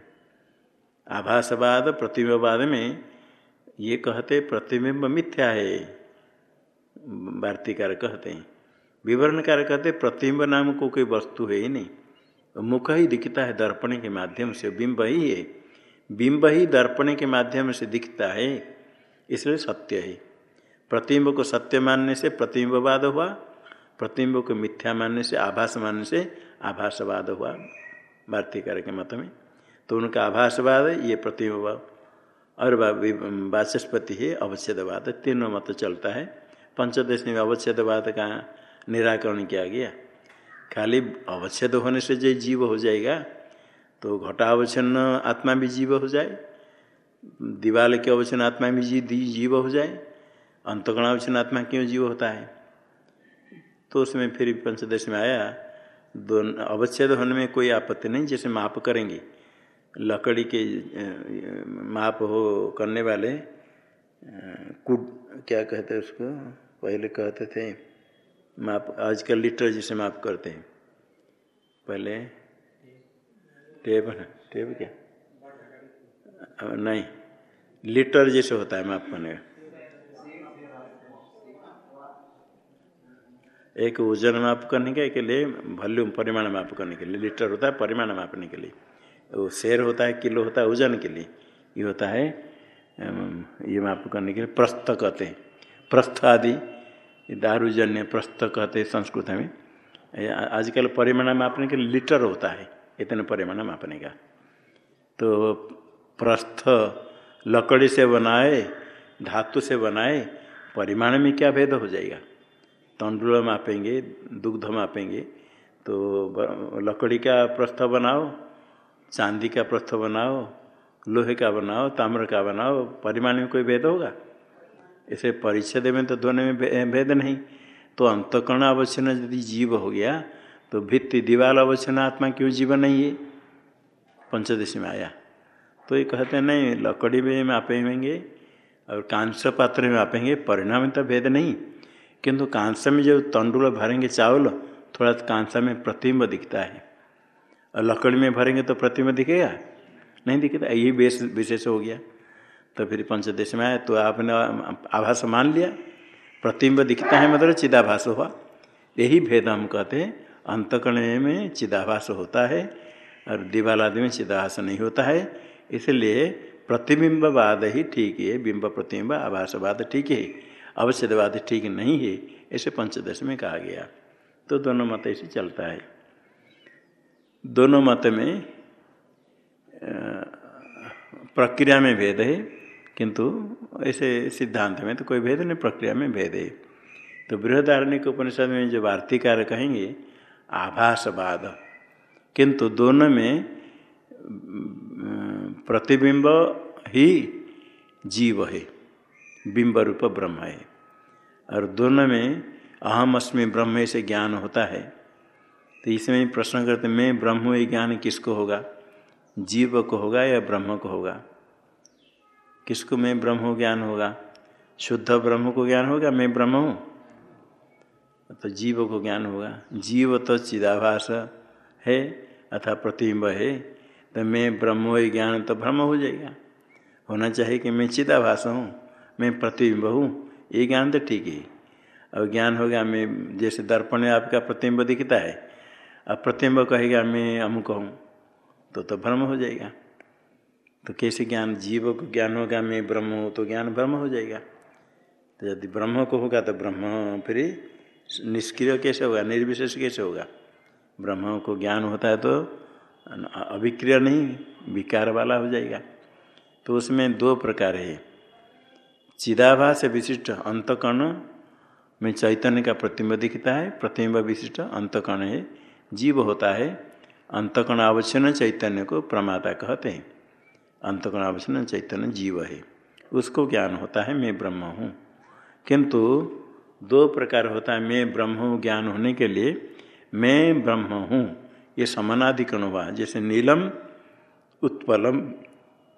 Speaker 1: आभासवाद प्रतिबिंबवाद में ये कहते प्रतिबिंब मिथ्या है। वार्तिकार कहते हैं। विवरणकार कहते प्रतिबिंब नाम को कोई वस्तु है ही नहीं। मुख ही दिखता है दर्पण के माध्यम से, बिंब ही है। बिंब ही दर्पण के माध्यम से दिखता है, इसलिए सत्य है। प्रतिबिंब को सत्य मानने से प्रतिबिंबवाद हुआ प्रतिबिंब को मिथ्या मानने से आभास मानने से आभासवाद हुआ। वार्तिकार के मत में। तो उनका आभासवाद, ये प्रतिबिंब और वाचस्पति है, अवच्छेदवाद, तीनों मत चलता है। पंचदश में अवच्छेदवाद का निराकरण किया गया। खाली अवच्छेद होने से जो जीव हो जाएगा तो घटावच्छन आत्मा भी जीव हो जाए, दीवाल के अवचन आत्मा भी जी जीव हो जाए अंतगणावचन आत्मा क्यों जीव होता है? तो उसमें फिर पंचदश में आया, दोनों, अवच्छेद होने में कोई आपत्ति नहीं, जैसे माप करेंगे। लकड़ी के माप हो करने वाले कुड क्या कहते उसको? पहले कहते थे माप आजकल लीटर जैसे माप करते हैं। पहले टेप ना टेप क्या? नहीं लीटर जैसे होता है माप करने का एक वज़न माप करने के, के लिए वॉल्यूम परिमाण माप करने के लिए लीटर होता है परिमाण मापने के लिए। वो शेर होता है किलो होता है वज़न के लिए। ये होता है ये माप करने के लिए प्रस्थ कहते हैं। प्रस्थ आदि दारूजन्य प्रस्थ कहते संस्कृत में। आजकल परिमाण मापने के लीटर होता है, इतने परिमाण मापने का। तो प्रस्थ लकड़ी से बनाए, धातु से बनाए, परिमाण में क्या भेद हो जाएगा? तंडुल मापेंगे, दुग्ध मापेंगे तो लकड़ी का प्रस्थ बनाओ, चांदी का प्रस्थ बनाओ, लोहे का बनाओ, ताम्र का बनाओ, परिमाण में कोई भेद होगा? इसे परिच्छेद में तो दोनों में भेद नहीं। तो अंतकरण अवच्छन यदि जीव हो गया तो भित्ति दीवाल अवच्छन आत्मा क्यों जीव नहीं है? पंचदश में आया। तो ये कहते हैं, नहीं, लकड़ी में मापेंगे और कांस्य पात्र में मापेंगे, परिणाम तो भेद नहीं। किंतु कांस्य में जब तंडुल भरेंगे चावल, थोड़ा कांसा में प्रतिम्ब दिखता है। और लकड़ी में भरेंगे तो प्रतिम्ब दिखेगा? नहीं दिखेगा। यही विशेष हो गया। तो फिर पंचदेश में आया तो आपने, आभास मान लिया। प्रतिम्ब दिखता है मतलब चिदाभास हुआ। यही भेद हम कहते हैं। अंतकर्ण में चिदाभास होता है और दीवाल आदि में चिदाभास नहीं होता है। इसलिए प्रतिबिंबवाद ही ठीक है। बिंब प्रतिबिंब आभासवाद ठीक है। अवच्छेदवाद ठीक नहीं है। ऐसे पंचदश में कहा गया। तो दोनों मत ऐसे चलता है। दोनों मत में प्रक्रिया में भेद है। किंतु ऐसे सिद्धांत में तो कोई भेद नहीं, प्रक्रिया में भेद है। तो बृहदारण्य उपनिषद में जो वार्तिकार कहेंगे, आभासवाद। किंतु दोनों में प्रतिबिंब ही जीव है, बिंब रूप ब्रह्म है। और दोनों में अहम अस्मि ब्रह्म से ज्ञान होता है। तो इसमें प्रश्न करते मैं ब्रह्म ये ज्ञान किसको होगा? जीव को होगा या ब्रह्म को होगा? किसको मैं ब्रह्म ज्ञान होगा? शुद्ध ब्रह्म को ज्ञान होगा? मैं ब्रह्म हूँ। तो जीव को ज्ञान होगा। जीव तो चिदाभास है, अथा प्रतिबिंब है। तो मैं ब्रह्म ज्ञान तो ब्रह्म हो जाएगा। होना चाहिए कि मैं चिदाभास हूँ, मैं प्रतिबिंब हूँ। ये ज्ञान तो ठीक है। और ज्ञान हो गया मैं जैसे दर्पण में आपका प्रतिबिंब दिखता है, अब प्रतिबिंब कहेगा, मैं अमुक हूँ तो तो भ्रम हो जाएगा। तो कैसे ज्ञान? जीव को ज्ञान होगा, मैं ब्रह्म हूँ तो ज्ञान ब्रह्म हो जाएगा। तो यदि ब्रह्म को होगा तो ब्रह्म फिर निष्क्रिय कैसे होगा? निर्विशेष कैसे होगा? ब्रह्म को ज्ञान होता है तो अभिक्रिय नहीं, विकार वाला हो जाएगा। तो उसमें दो प्रकार है। चिदाभास विशिष्ट अंतकर्ण में चैतन्य का प्रतिम्ब दिखता है, प्रतिम्ब विशिष्ट अंतकर्ण है। जीव होता है, अंतकर्ण आवश्यन चैतन्य को प्रमाता कहते हैं। अंतकरण आवश्यक चैतन्य जीव है। उसको ज्ञान होता है, मैं ब्रह्म हूँ। किंतु दो प्रकार होता है, मैं ब्रह्म हूँ ज्ञान होने के लिए, मैं ब्रह्म हूँ। ये समानाधिकरण हुआ, जैसे नीलम उत्पलम,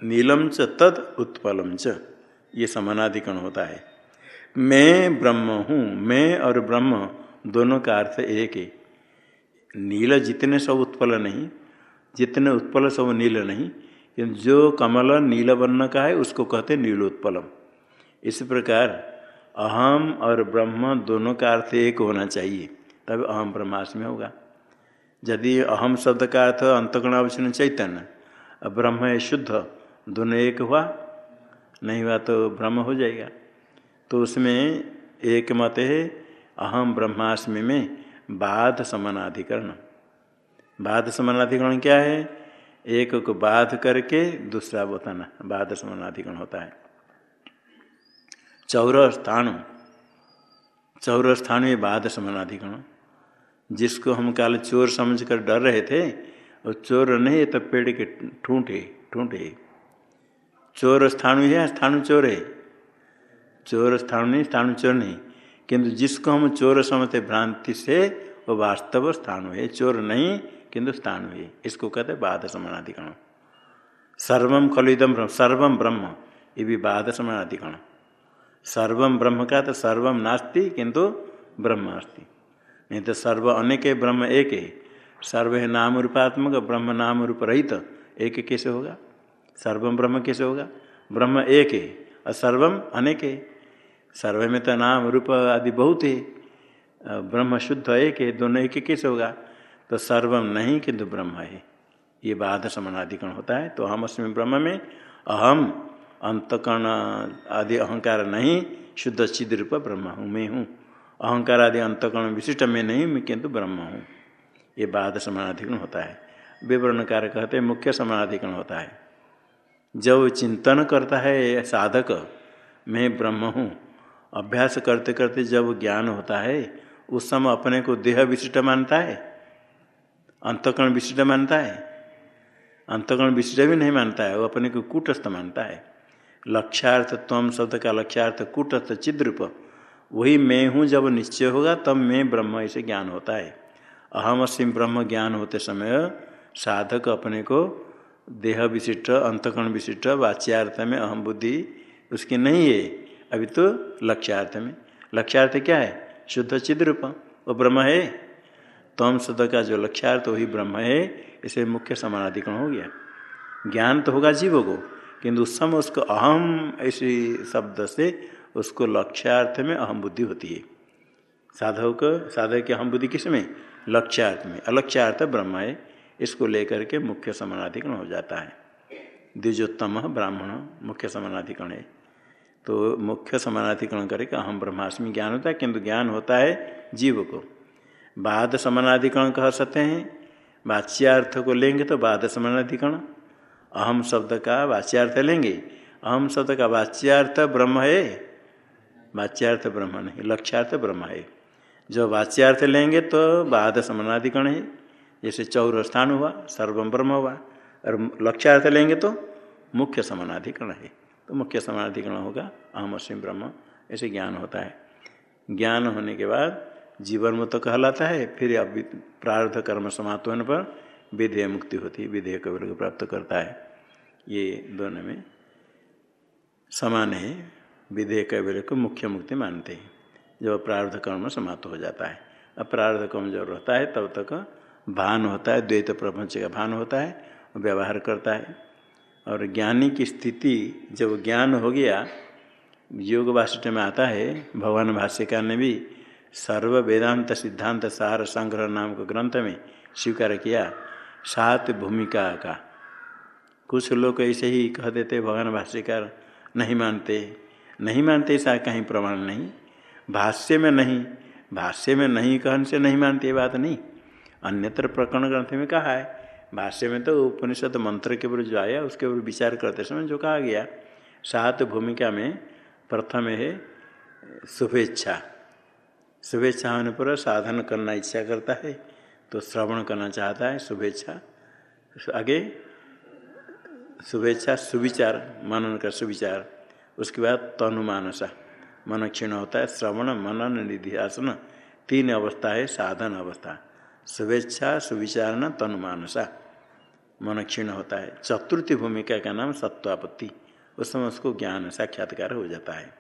Speaker 1: नीलम च तद उत्पलम च, ये समानाधिकरण होता है। मैं ब्रह्म हूँ, मैं और ब्रह्म दोनों का अर्थ एक है। नील जितने सब उत्पल नहीं, जितने उत्पल सब नील नहीं जो कमल नील वर्ण का है, उसको कहते नीलोत्पलम। इस प्रकार अहम और ब्रह्म दोनों का अर्थ एक होना चाहिए, तब अहम ब्रह्मास्मि होगा। यदि अहम शब्द का अर्थ अंतगुणावचन चैतन्य और ब्रह्म है शुद्ध, दोनों एक हुआ, नहीं हुआ तो ब्रह्म हो जाएगा। तो उसमें एक मत है अहम ब्रह्मास्मि में बाध समानाधिकरण। बाध समानाधिकरण क्या है? एक को बाध करके दूसरा बताना बाध समानाधिकरण होता है। चौर स्थानु चौर स्थान में बाध समानाधिकरण। जिसको हम काल चोर समझ कर डर रहे थे और चोर नहीं तो पेड़ के ठूंठे ठूंठे। चोर स्थानु है स्थानु चोर है। चोर स्थानु नहीं स्थानु चोर नहीं। किंतु जिसको हम चोर समझते भ्रांति से, वो वास्तव स्थानु है। चोर नहीं किंतु स्थान है इसको कहते बाध समानाधिकरण सर्वम खलुदम ब्रह्म सर्वम ब्रह्म ये भी बाध समानाधिकरण सर्वम ब्रह्म का तो सर्वम नास्ति, किंतु ब्रह्म अस्ति। नहीं तो सर्व अनेक ब्रह्म एक है। सर्व है नाम रूपात्मक ब्रह्म नाम रूप रहित एक कैसे होगा? सर्वम ब्रह्म कैसे होगा? ब्रह्म एक है, और सर्वम अनेक है। सर्व में तो नाम रूप आदि बहुत है। ब्रह्म शुद्ध एक है, दोनों एक कैसे होगा? तो सर्वम नहीं किंतु ब्रह्म है। ये बाध समानाधिकरण होता है तो हम उसमें ब्रह्म में अहम अंतकर्ण आदि अहंकार नहीं, शुद्ध चिद रूप ब्रह्म हूँ, मैं हूँ। अहंकार आदि अंतकर्ण विशिष्ट में नहीं, मैं किंतु ब्रह्म हूँ। ये बाध समानाधिकरण होता है। विवरण कार्य कहते मुख्य समानाधिकरण होता है। जब चिंतन करता है, साधक, मैं ब्रह्म हूँ। अभ्यास करते करते जब ज्ञान होता है, उस समय अपने को देह विशिष्ट मानता है। अंतकरण विशिष्ट मानता है। अंतकरण विशिष्ट भी नहीं मानता है, वो अपने को कूटस्थ मानता है। लक्ष्यार्थ तम शब्द का लक्ष्यार्थ कूटस्थ चिद्रूप। वही मैं हूँ जब निश्चय होगा, तब मैं ब्रह्म ऐसे ज्ञान होता है। अहम असीम ब्रह्म ज्ञान होते समय साधक अपने को देह विशिष्ट, अंतकरण विशिष्ट, वाच्यार्थ में अहम बुद्धि उसकी नहीं है। अभी तो लक्ष्यार्थ में। लक्ष्यार्थ क्या है? शुद्ध चिद रूप वो ब्रह्म है। तम शब्द का जो लक्ष्यार्थ वही ब्रह्म है। इसे मुख्य समानाधिकरण हो गया। ज्ञान तो होगा जीव को, किंतु उस समय उसको अहम, ऐसी शब्द से उसको लक्ष्यार्थ में अहम बुद्धि होती है। साधक साधक की अहम बुद्धि किसमें? लक्ष्यार्थ में। अलक्ष्यार्थ ब्रह्म है। इसको लेकर के मुख्य समानाधिकरण हो जाता है। द्विजोत्तम ब्राह्मण मुख्य समानाधिकरण है। तो मुख्य समानाधिकरण करके अहम ब्रह्मास्मि ज्ञान होता है, किंतु ज्ञान होता है जीव को। बाद समानाधिकरण कह सकते हैं। वाच्यार्थ को लेंगे तो बाद समानाधिकरण अहम शब्द का वाच्यार्थ लेंगे। अहम शब्द का वाच्यार्थ ब्रह्म है। वाच्यार्थ ब्रह्म नहीं, लक्ष्यार्थ ब्रह्म है। जो वाच्यार्थ लेंगे तो बाद समानाधिकरण है। जैसे चौर स्थान हुआ सर्वम ब्रह्म हुआ, और लक्ष्यार्थ लेंगे तो मुख्य समानाधिकरण है। तो मुख्य समाधिकरण होगा, अहम ब्रह्म, ऐसे ज्ञान होता है। ज्ञान होने के बाद जीवन मुक्त तो कहलाता है, फिर अब प्रार्थ कर्म समाप्त होने पर विधेय मुक्ति होती है विधेय कबीर को प्राप्त करता है। ये दोनों में समान है, विधेय कबीर को मुख्य मुक्ति मानते हैं, जब प्रार्थ कर्म समाप्त हो जाता है। अब प्रार्थ कर्म जब रहता है, तब तक भान होता है, द्वैत प्रपंच का भान होता है, व्यवहार करता है। और ज्ञानी की स्थिति जब ज्ञान हो गया, योग वासिष्ठ में आता है, भगवान भाष्यकार ने भी सर्व वेदांत सिद्धांत सार संग्रह नाम के ग्रंथ में स्वीकार किया। सात भूमिका का। कुछ लोग ऐसे ही कह देते, भगवान भाष्यकार नहीं मानते। नहीं मानते ऐसा कहीं प्रमाण नहीं। भाष्य में नहीं। भाष्य में नहीं कहने से नहीं मानते ये बात नहीं। अन्यत्र प्रकरण ग्रंथ में कहा है। भाष्य में तो उपनिषद मंत्र के ऊपर जो आया, उसके ऊपर विचार करते समय जो कहा गया, सात भूमिका में प्रथम है शुभेच्छा शुभेच्छा होने पर साधन करना इच्छा करता है तो श्रवण करना चाहता है, शुभेच्छा। आगे, शुभेच्छा, सुविचार, मनन का सुविचार। उसके बाद तनुमानसा। मन क्षीण होता है, श्रवण, मनन निधियासन तीन अवस्था है, साधन अवस्था। शुभेच्छा सुविचारण तनुमानसा। मन क्षीण होता है, चतुर्थी भूमिका का नाम सत्वापत्ति। उस समय उसको ज्ञान साक्षात्कार हो जाता है।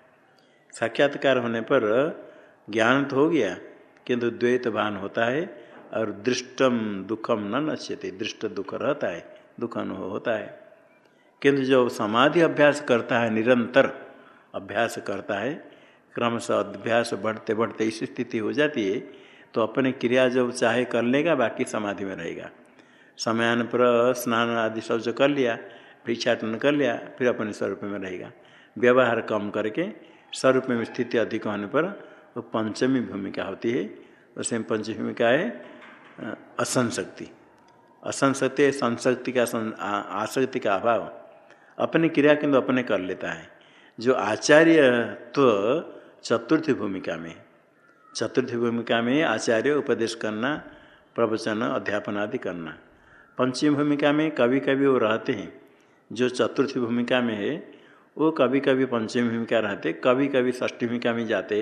Speaker 1: साक्षात्कार होने पर ज्ञान तो हो गया, किंतु द्वैत भान होता है और दृष्टम दुखम न नश्यते, दृष्ट दुख रहता है, दुख अनुभव होता है। किंतु जो समाधि अभ्यास करता है, निरंतर अभ्यास करता है, क्रमशः अभ्यास बढ़ते बढ़ते ऐसी स्थिति हो जाती है तो अपने क्रिया जब चाहे कर लेगा, बाकी समाधि में रहेगा। समयान पर स्नान आदि सब जो कर लिया, भिक्षाटन कर लिया, फिर अपने स्वरूप में रहेगा। व्यवहार कम करके स्वरूप में स्थिति अधिक होने पर वो पंचमी भूमिका होती है। उसमें पंचमी भूमिका है असंशक्ति असंशक्ति संशक्ति का आसक्ति का अभाव। अपनी क्रिया किंतु अपने कर लेता है। जो आचार्य तो चतुर्थी भूमिका में, चतुर्थी भूमिका में आचार्य उपदेश करना, प्रवचन, अध्यापन आदि करना। पंचमी भूमिका में कभी कभी वो रहते हैं। जो चतुर्थी भूमिका में है, वो कभी कभी पंचमी भूमिका रहते कभी कभी षष्ठी भूमिका में जाते।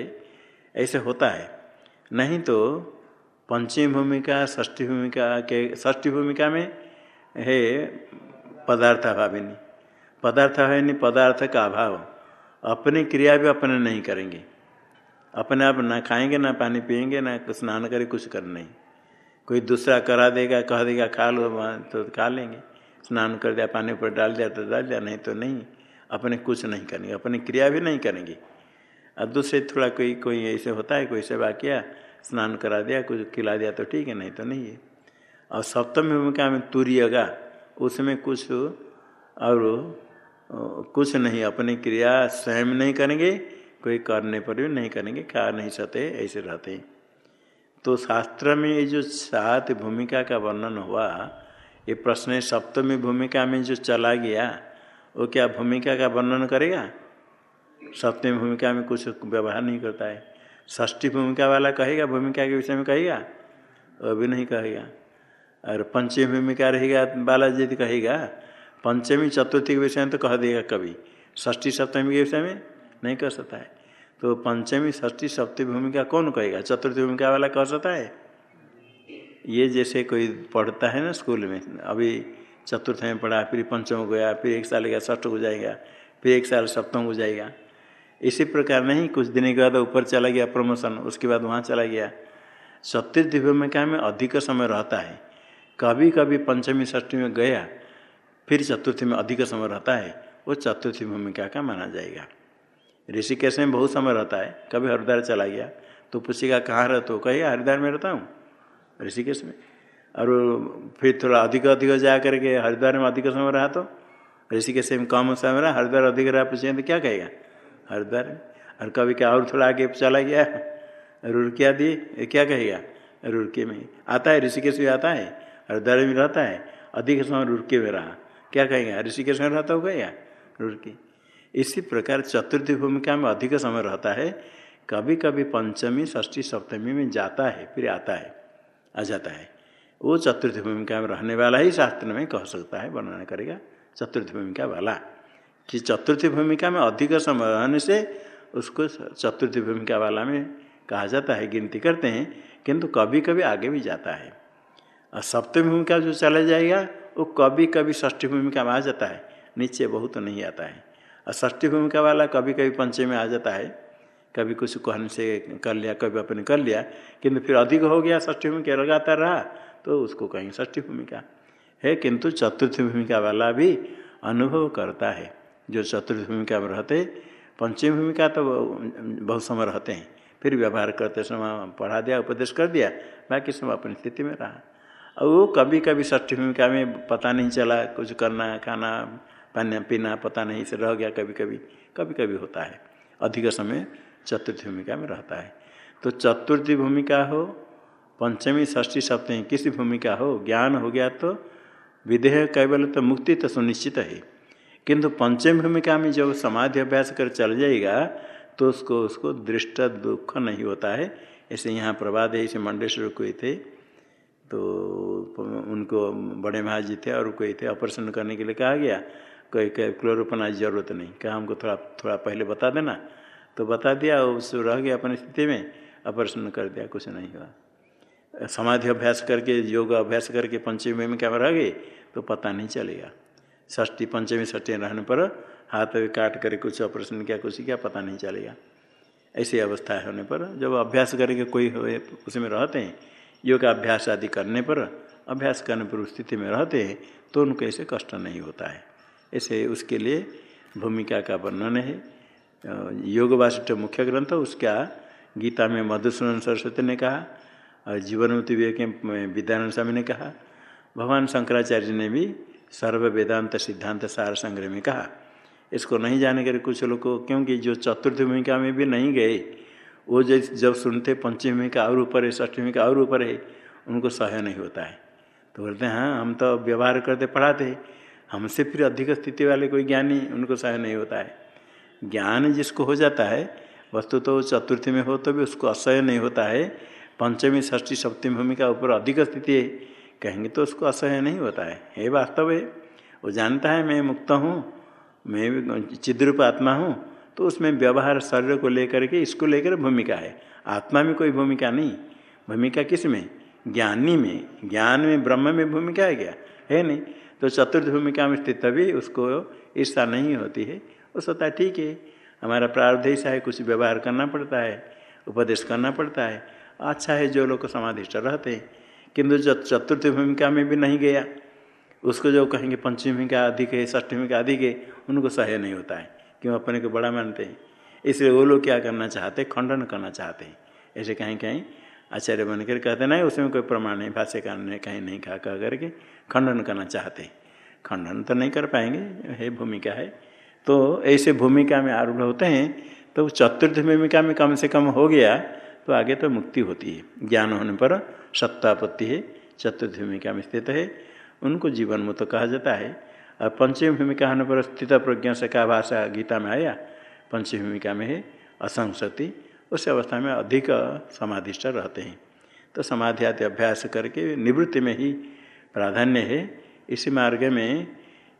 Speaker 1: ऐसे होता है। नहीं तो पंचमी भूमिका षष्ठी भूमिका के षष्ठी भूमिका में है पदार्थाभाविनी। पदार्थाभाविनी पदार्थ का अभाव। अपनी क्रिया भी अपने नहीं करेंगे। अपने आप ना खाएँगे, ना पानी पिएँगे, ना स्नान करें, कुछ कर नहीं। कोई दूसरा करा देगा, कह देगा, खा लो तो खा लेंगे। स्नान कर दिया, पानी ऊपर डाल दिया तो डाल दिया, नहीं तो नहीं। अपने कुछ नहीं करेंगे, अपनी क्रिया भी नहीं करेंगे। और दूसरे थोड़ा कोई कोई ऐसे होता है, कोई सेवा किया, स्नान करा दिया, कुछ खिला दिया तो ठीक है, नहीं तो नहीं है। और सप्तमी भूमिका में तुरियगा, उसमें कुछ और कुछ नहीं, अपनी क्रिया स्वयं नहीं करेंगे, कोई करने पर भी नहीं करेंगे खा नहीं सकते ऐसे रहते हैं। तो शास्त्र में ये जो सात भूमिका का वर्णन हुआ, ये प्रश्न सप्तमी भूमिका में जो चला गया, वो क्या भूमिका का वर्णन करेगा? सप्तमी भूमिका में कुछ व्यवहार नहीं करता है। षष्ठी भूमिका वाला कहेगा, भूमिका के विषय में कहेगा? वो भी नहीं कहेगा। और पंचमी भूमिका रहेगा, बालाजी कहेगा, पंचमी चतुर्थी के विषय में तो कह देगा कभी। षष्ठी सप्तमी के विषय में नहीं कह सकता है। तो पंचमी, षष्ठी, सप्तमी भूमिका कौन कहेगा? चतुर्थी भूमिका वाला कह सकता है? ये जैसे कोई पढ़ता है ना स्कूल में, अभी चतुर्थ में पढ़ा, फिर पंचम को गया, फिर एक साल गया, षष्ठ को जाएगा, फिर एक साल सप्तम को जाएगा। इसी प्रकार नहीं कुछ दिन के बाद ऊपर चला गया प्रमोशन, उसके बाद वहाँ चला गया। चतुर्थी भूमिका में अधिक समय रहता है। कभी कभी पंचमी षष्ठी में गया, फिर चतुर्थी में अधिक समय रहता है। वो चतुर्थी भूमिका का माना जाएगा? ऋषिकेश में बहुत समय रहता है। कभी हरिद्वार चला गया तो पूछेगा, कहाँ रहते हो कहेगा, हरिद्वार में रहता हूँ, ऋषिकेश में। और फिर थोड़ा अधिक अधिक जा करके हरिद्वार में अधिक समय रहा तो ऋषिकेश में कम समय रहा, हरिद्वार अधिक रहा, पूछेंगे तो क्या कहेगा? हरिद्वार में और कभी क्या और थोड़ा आगे चला गया, रुड़किया दी क्या कहेगा? रुड़के में आता है, ऋषिकेश भी आता है हरिद्वार में रहता है, अधिक समय रुड़के में रहा। क्या कहेगा? ऋषिकेश में रहता हो गया रुड़की? इसी प्रकार चतुर्थी भूमिका में अधिक समय रहता है कभी कभी पंचमी, षष्ठी, सप्तमी में जाता है, फिर आता है, आ जाता है। वो चतुर्थी भूमिका में रहने वाला ही शास्त्र में कह सकता है, वर्णन करेगा, चतुर्थी भूमिका वाला। कि चतुर्थी भूमिका में अधिक समय रहने से उसको चतुर्थी भूमिका वाला में कहा जाता है, गिनती करते हैं, किंतु कभी कभी आगे भी जाता है। और सप्तमी भूमिका जो चला जाएगा, वो कभी कभी षष्ठी भूमिका में आ जाता है, नीचे बहुत नहीं आता है। और षष्ठी भूमिका वाला कभी कभी पंचमी में आ जाता है, कभी कुछ कहने से कर लिया, कभी अपने कर लिया, किंतु फिर अधिक हो गया षष्ठी भूमिका, लगातार रहा तो उसको कहीं षष्ठी भूमिका। है, किंतु चतुर्थी भूमिका वाला भी अनुभव करता है। जो चतुर्थ भूमिका में रहते, पंचमी भूमिका तो बहुत समय रहते हैं। फिर व्यवहार करते समय पढ़ा दिया, उपदेश कर दिया, बाकी समय अपनी स्थिति में रहा। और वो कभी कभी षष्ठी भूमिका में पता नहीं चला, कुछ करना, खाना, पानी, पीना पता नहीं से रह गया कभी कभी कभी कभी होता है। अधिक समय चतुर्थी भूमिका में रहता है। तो चतुर्थी भूमिका हो, पंचमी, षष्ठी, सप्तमी, किसी भूमिका हो, ज्ञान हो गया तो विधेय केवल तो मुक्ति तो सुनिश्चित है। किंतु पंचमी भूमिका में जब समाधि अभ्यास कर चल जाएगा तो उसको उसको दृष्ट दुख नहीं होता है। ऐसे यहाँ प्रभात ऐसे मंडेश्वर कोई थे तो उनको बड़े महाजी थे और कोई थे, ऑपरेशन करने के लिए कहा गया, कोई क्लोरोपन आज ज़रूरत नहीं। कहा, हमको थोड़ा थोड़ा पहले बता देना। तो बता दिया उस रह गया अपनी स्थिति में, ऑपरेशन कर दिया, कुछ नहीं हुआ। समाधि अभ्यास करके, योग अभ्यास करके पंचमी में क्या रह गए तो पता नहीं चलेगा। षष्ठी, पंचमी, षष्ठी रहने पर हाथ काट कर कुछ ऑपरेशन किया, कुछ क्या, पता नहीं चलेगा। ऐसी अवस्था होने पर जब अभ्यास करके कोई हो उसमें रहते हैं, योग अभ्यास आदि करने पर, अभ्यास करने पर स्थिति में रहते हैं तो उनको ऐसे कष्ट नहीं होता है। ऐसे उसके लिए भूमिका का वर्णन है। योग वासिष्ठ मुख्य ग्रंथ, उसका गीता में मधुसूदन सरस्वती ने कहा, और जीवनमुति विवेक विद्यानंद स्वामी ने कहा, भगवान शंकराचार्य ने भी सर्व वेदांत सिद्धांत सार संग्रह में कहा। इसको नहीं जाने के कुछ लोग को, क्योंकि जो चतुर्थ भूमिका में भी नहीं गए, वो जब जब सुनते पंचमी का और ऊपर है षष्ठमी का और ऊपर है, उनको सहय नहीं होता है। तो बोलते हैं हाँ हम तो व्यवहार करते, पढ़ाते हमसे फिर अधिक स्थिति वाले कोई ज्ञानी उनको सहय नहीं होता है। ज्ञान जिसको हो जाता है, वस्तु तो चतुर्थी में हो तो भी उसको असह्य नहीं होता है। पंचमी, षष्ठी, सप्तमी भूमि का ऊपर अधिक स्थिति है। कहेंगे तो उसको असह्य नहीं होता है। हे वास्तव है। वो जानता है मैं मुक्त हूँ, मैं भी चिद्रूप आत्मा हूँ तो उसमें व्यवहार शरीर को लेकर के इसको लेकर भूमिका है। आत्मा में कोई भूमिका नहीं। भूमिका किसमें? ज्ञानी में। ज्ञान में, ब्रह्म में भूमिका है क्या? है नहीं। तो चतुर्थ भूमिका में स्थित तभी उसको ईर्षा नहीं होती है। वो सोता ठीक है। हमारा प्रार्थ ऐसा है, कुछ व्यवहार करना पड़ता है, उपदेश करना पड़ता है। अच्छा है जो लोग समाधिष्ट रहते हैं। किंतु चतुर्थ भूमिका में भी नहीं गया, उसको जो कहेंगे पंचमी का अधिक है षष्ठमी का अधिक है, उनको सह्य नहीं होता है, क्यों? अपने को बड़ा मानते हैं। इसलिए वो लोग क्या करना चाहते खंडन करना चाहते हैं। ऐसे कहीं कहीं आचार्य बनकर कहते नहीं, उसमें कोई प्रमाण नहीं, भाष्यकार ने कहीं नहीं कहा, कह करके खंडन करना चाहते खंडन तो नहीं कर पाएँगे है भूमिका है। तो ऐसे भूमिका में आरूढ़ होते हैं तो चतुर्थ भूमिका में कम से कम हो गया तो आगे तो मुक्ति होती है। ज्ञान होने पर सत्तापत्ति है, चतुर्थ भूमिका में स्थित है। उनको जीवन मुक्त कहा जाता है। और पंचमी भूमिका होने पर स्थित प्रज्ञा से का भाषा गीता में आया, पंचमी भूमिका में है, असंसति। उस अवस्था में अधिक समाधिष्ट रहते हैं। तो समाधि आदि अभ्यास करके निवृत्ति में ही प्राधान्य है। इसी मार्ग में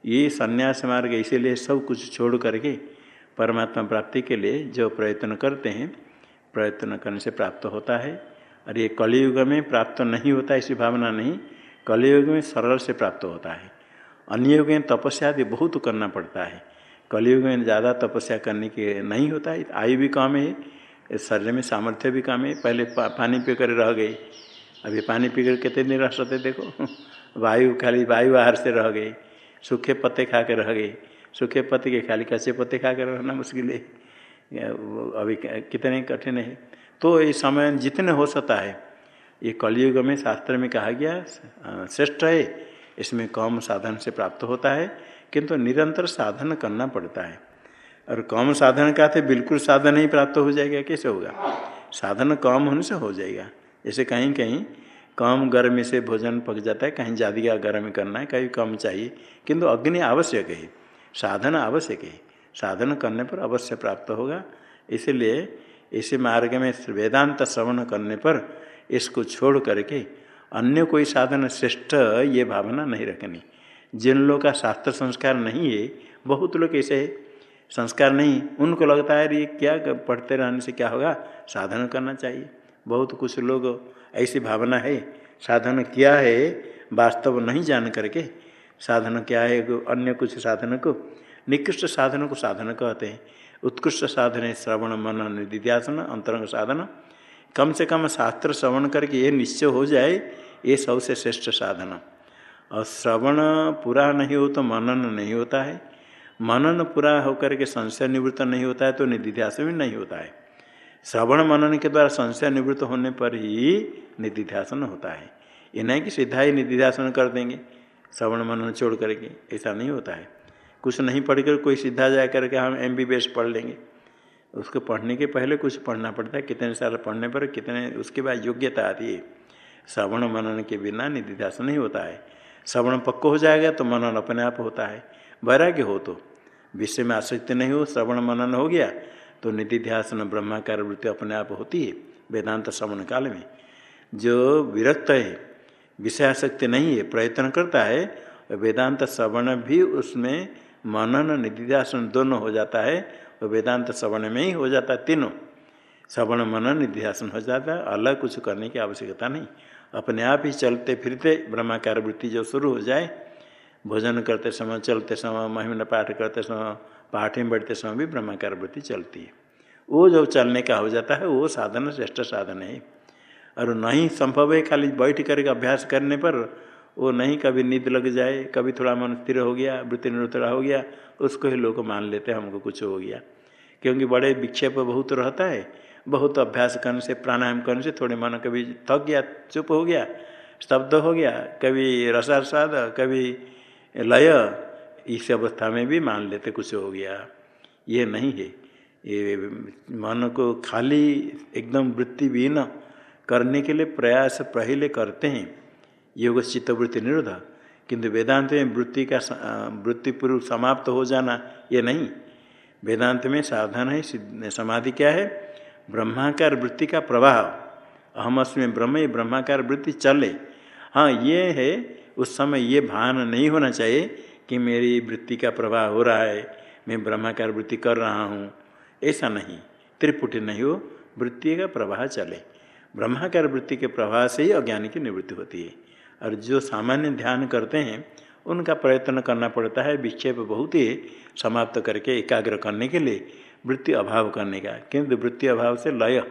Speaker 1: ये संन्यास मार्ग इसीलिए सब कुछ छोड़ करके परमात्मा प्राप्ति के लिए जो प्रयत्न करते हैं, प्रयत्न करने से प्राप्त होता है। और ये कलयुग में प्राप्त नहीं होता ऐसी भावना नहीं। कलयुग में सरल से प्राप्त होता है। अन्य युग में तपस्या आदि बहुत करना पड़ता है। कलयुग में ज़्यादा तपस्या करने के नहीं होता है। आयु भी कम है शरीर में सामर्थ्य भी कम है। पहले पा, पानी पी कर रह गई अभी पानी पी कर कितने दिन रह सकते देखो? (laughs) वायु खाली वायु आहार से रह गई सूखे पत्ते खा कर रह गई सूखे पत्ते के खाली कच्चे पत्ते खा कर रहना मुश्किल है। अभी कितने कठिन है? तो ये समय जितने हो सकता है। ये कलयुग में शास्त्र में कहा गया श्रेष्ठ है। इसमें कम साधन से प्राप्त होता है, किंतु निरंतर साधन करना पड़ता है। और कम साधन का थे बिल्कुल साधन ही प्राप्त हो जाएगा, कैसे होगा? साधन कम होने से हो जाएगा। जैसे कहीं कहीं कम गर्मी से भोजन पक जाता है, कहीं ज़्यादा गर्म करना है, कहीं कम चाहिए, किंतु अग्नि आवश्यक है। साधन आवश्यक है। साधन करने पर अवश्य प्राप्त होगा। इसलिए इसी मार्ग में वेदांत श्रवण करने पर इसको छोड़ करके अन्य कोई साधन श्रेष्ठ ये भावना नहीं रखनी। जिन लोग का शास्त्र संस्कार नहीं है, बहुत लोग ऐसे संस्कार नहीं, उनको लगता है ये क्या पढ़ते रहने से क्या होगा? साधन करना चाहिए। बहुत कुछ लोग ऐसी भावना है, साधन क्या है, वास्तव नहीं जान करके साधन क्या है, अन्य कुछ साधन को, निकृष्ट साधन को साधन कहते हैं। उत्कृष्ट साधन है श्रवण मन निधिध्यासन, अंतरंग साधन। कम से कम शास्त्र श्रवण करके ये निश्चय हो जाए, ये सबसे श्रेष्ठ साधन। और श्रवण पूरा नहीं हो तो मनन नहीं होता है। मनन पूरा होकर के संशय निवृत्त नहीं होता है तो निधिध्यासन भी नहीं होता है। श्रवण मनन के द्वारा संशय निवृत्त होने पर ही निधिध्यासन होता है। ये नहीं कि सीधा ही निधिध्यासन कर देंगे, श्रवण मनन छोड़ करके, ऐसा नहीं होता है। कुछ नहीं पढ़कर कोई सीधा जा करके हम एम बी पढ़ लेंगे। उसको पढ़ने के पहले कुछ पढ़ना पड़ता है, कितने साल पढ़ने पर कितने, उसके बाद योग्यता आती है। श्रवण मनन के बिना निधिध्यासन नहीं होता है। श्रवण पक्को हो जाएगा तो मनन अपने आप होता है। वैराग्य हो तो। विषय में आसक्ति नहीं हो, श्रवण मनन हो गया तो निधिध्यासन ब्रह्माकार वृत्ति अपने आप होती है, वेदांत श्रवण काल में। जो विरक्त है विषयाशक्ति नहीं है, प्रयत्न करता है, वेदांत श्रवण भी उसमें मनन निधिध्यासन दोनों हो जाता है, वो वेदांत श्रवण में ही हो जाता है, तीनों। श्रवण, मनन निध्यासन हो जाता है, अलग कुछ करने की आवश्यकता नहीं। अपने आप ही चलते फिरते ब्रह्माकार वृत्ति जो शुरू हो जाए, भोजन करते समय, चलते समय, महिमा पाठ करते समय पाठ में बैठते समय भी ब्रह्माकार वृत्ति चलती है। वो जो चलने का हो जाता है, वो साधन, श्रेष्ठ साधन है। और नहीं संभव है खाली बैठ करके अभ्यास करने पर वो नहीं, कभी नींद लग जाए, कभी थोड़ा मन स्थिर हो गया, वृत्ति निरुतरा हो गया, उसको ही लोग मान लेते हैं, हमको कुछ हो गया। क्योंकि बड़े विक्षेप बहुत रहता है, बहुत अभ्यास करने से, प्राणायाम करने से थोड़े मन कभी थक गया, चुप हो गया, स्तब्ध हो गया, कभी रसास्वाद, कभी लय, इस अवस्था में भी मान लेते कुछ हो गया। ये नहीं है। ये मन को खाली एकदम वृत्ति न करने के लिए प्रयास पहले करते हैं। योग चित्तवृत्ति निरोध किंतु वेदांत में वृत्ति का वृत्ति पूर्व समाप्त हो जाना ये नहीं। वेदांत में साधन है समाधि क्या है? ब्रह्माकार वृत्ति का प्रवाह। अहम अस्में ब्रह्म ये ब्रह्माकार वृत्ति चले। हाँ ये है, उस समय ये भान नहीं होना चाहिए कि मेरी वृत्ति का प्रवाह हो रहा है, मैं ब्रह्माकार वृत्ति कर रहा हूँ। ऐसा नहीं, त्रिपुटी नहीं हो, वृत्ति का प्रवाह चले। ब्रह्माकार वृत्ति के प्रवाह से ही अज्ञान की निवृत्ति होती है। और जो सामान्य ध्यान करते हैं, उनका प्रयत्न करना पड़ता है विक्षेप बहुत ही समाप्त करके एकाग्र करने के लिए, वृत्ति अभाव करने का। किंतु वृत्ति अभाव से लय,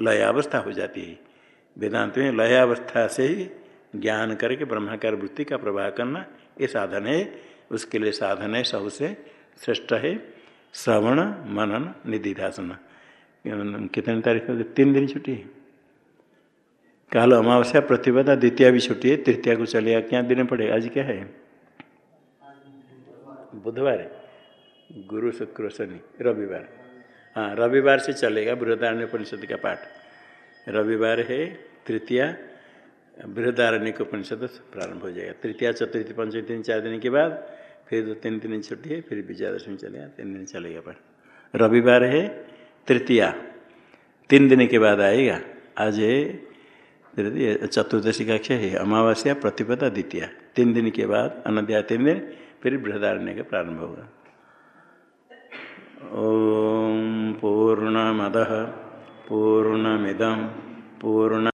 Speaker 1: लयावस्था हो जाती है। वेदांत में लयावस्था से ही ज्ञान करके ब्रह्माकार वृत्ति का प्रवाह करना ये साधन है। उसके लिए साधन है, सबसे श्रेष्ठ है, श्रवण, मनन, निधिध्यासन। कितने तारीख तीन दिन छुट्टी है। काल अमावस्या प्रतिपदा द्वितीय भी छुट्टी है, तृतीया को चलेगा क्या दिन पड़ेगा आज क्या है? बुधवार गुरु शुक्र शनि, रविवार। हाँ रविवार से चलेगा बृहदारण्य परिषद का पाठ। रविवार है, तृतीया बृहदारण्य उपनिषद प्रारंभ हो जाएगा। तृतीया, चतुर्थी, पंचमी, तीन, चार दिन के बाद, फिर दो तीन दिन छुट्टी है, फिर विजयादशमी चलेगा, तीन दिन चलेगा पाठ। रविवार है, तृतीया, तीन दिन के बाद आएगा, आज है चतुर्दशी कक्षा है। अमावस्या, प्रतिपदा, द्वितीय। तीन दिन के बाद अनद्या तीन दिन, फिर बृहदारण्य का प्रारंभ होगा। ओम पूर्ण पूर्णमिदम पूर्ण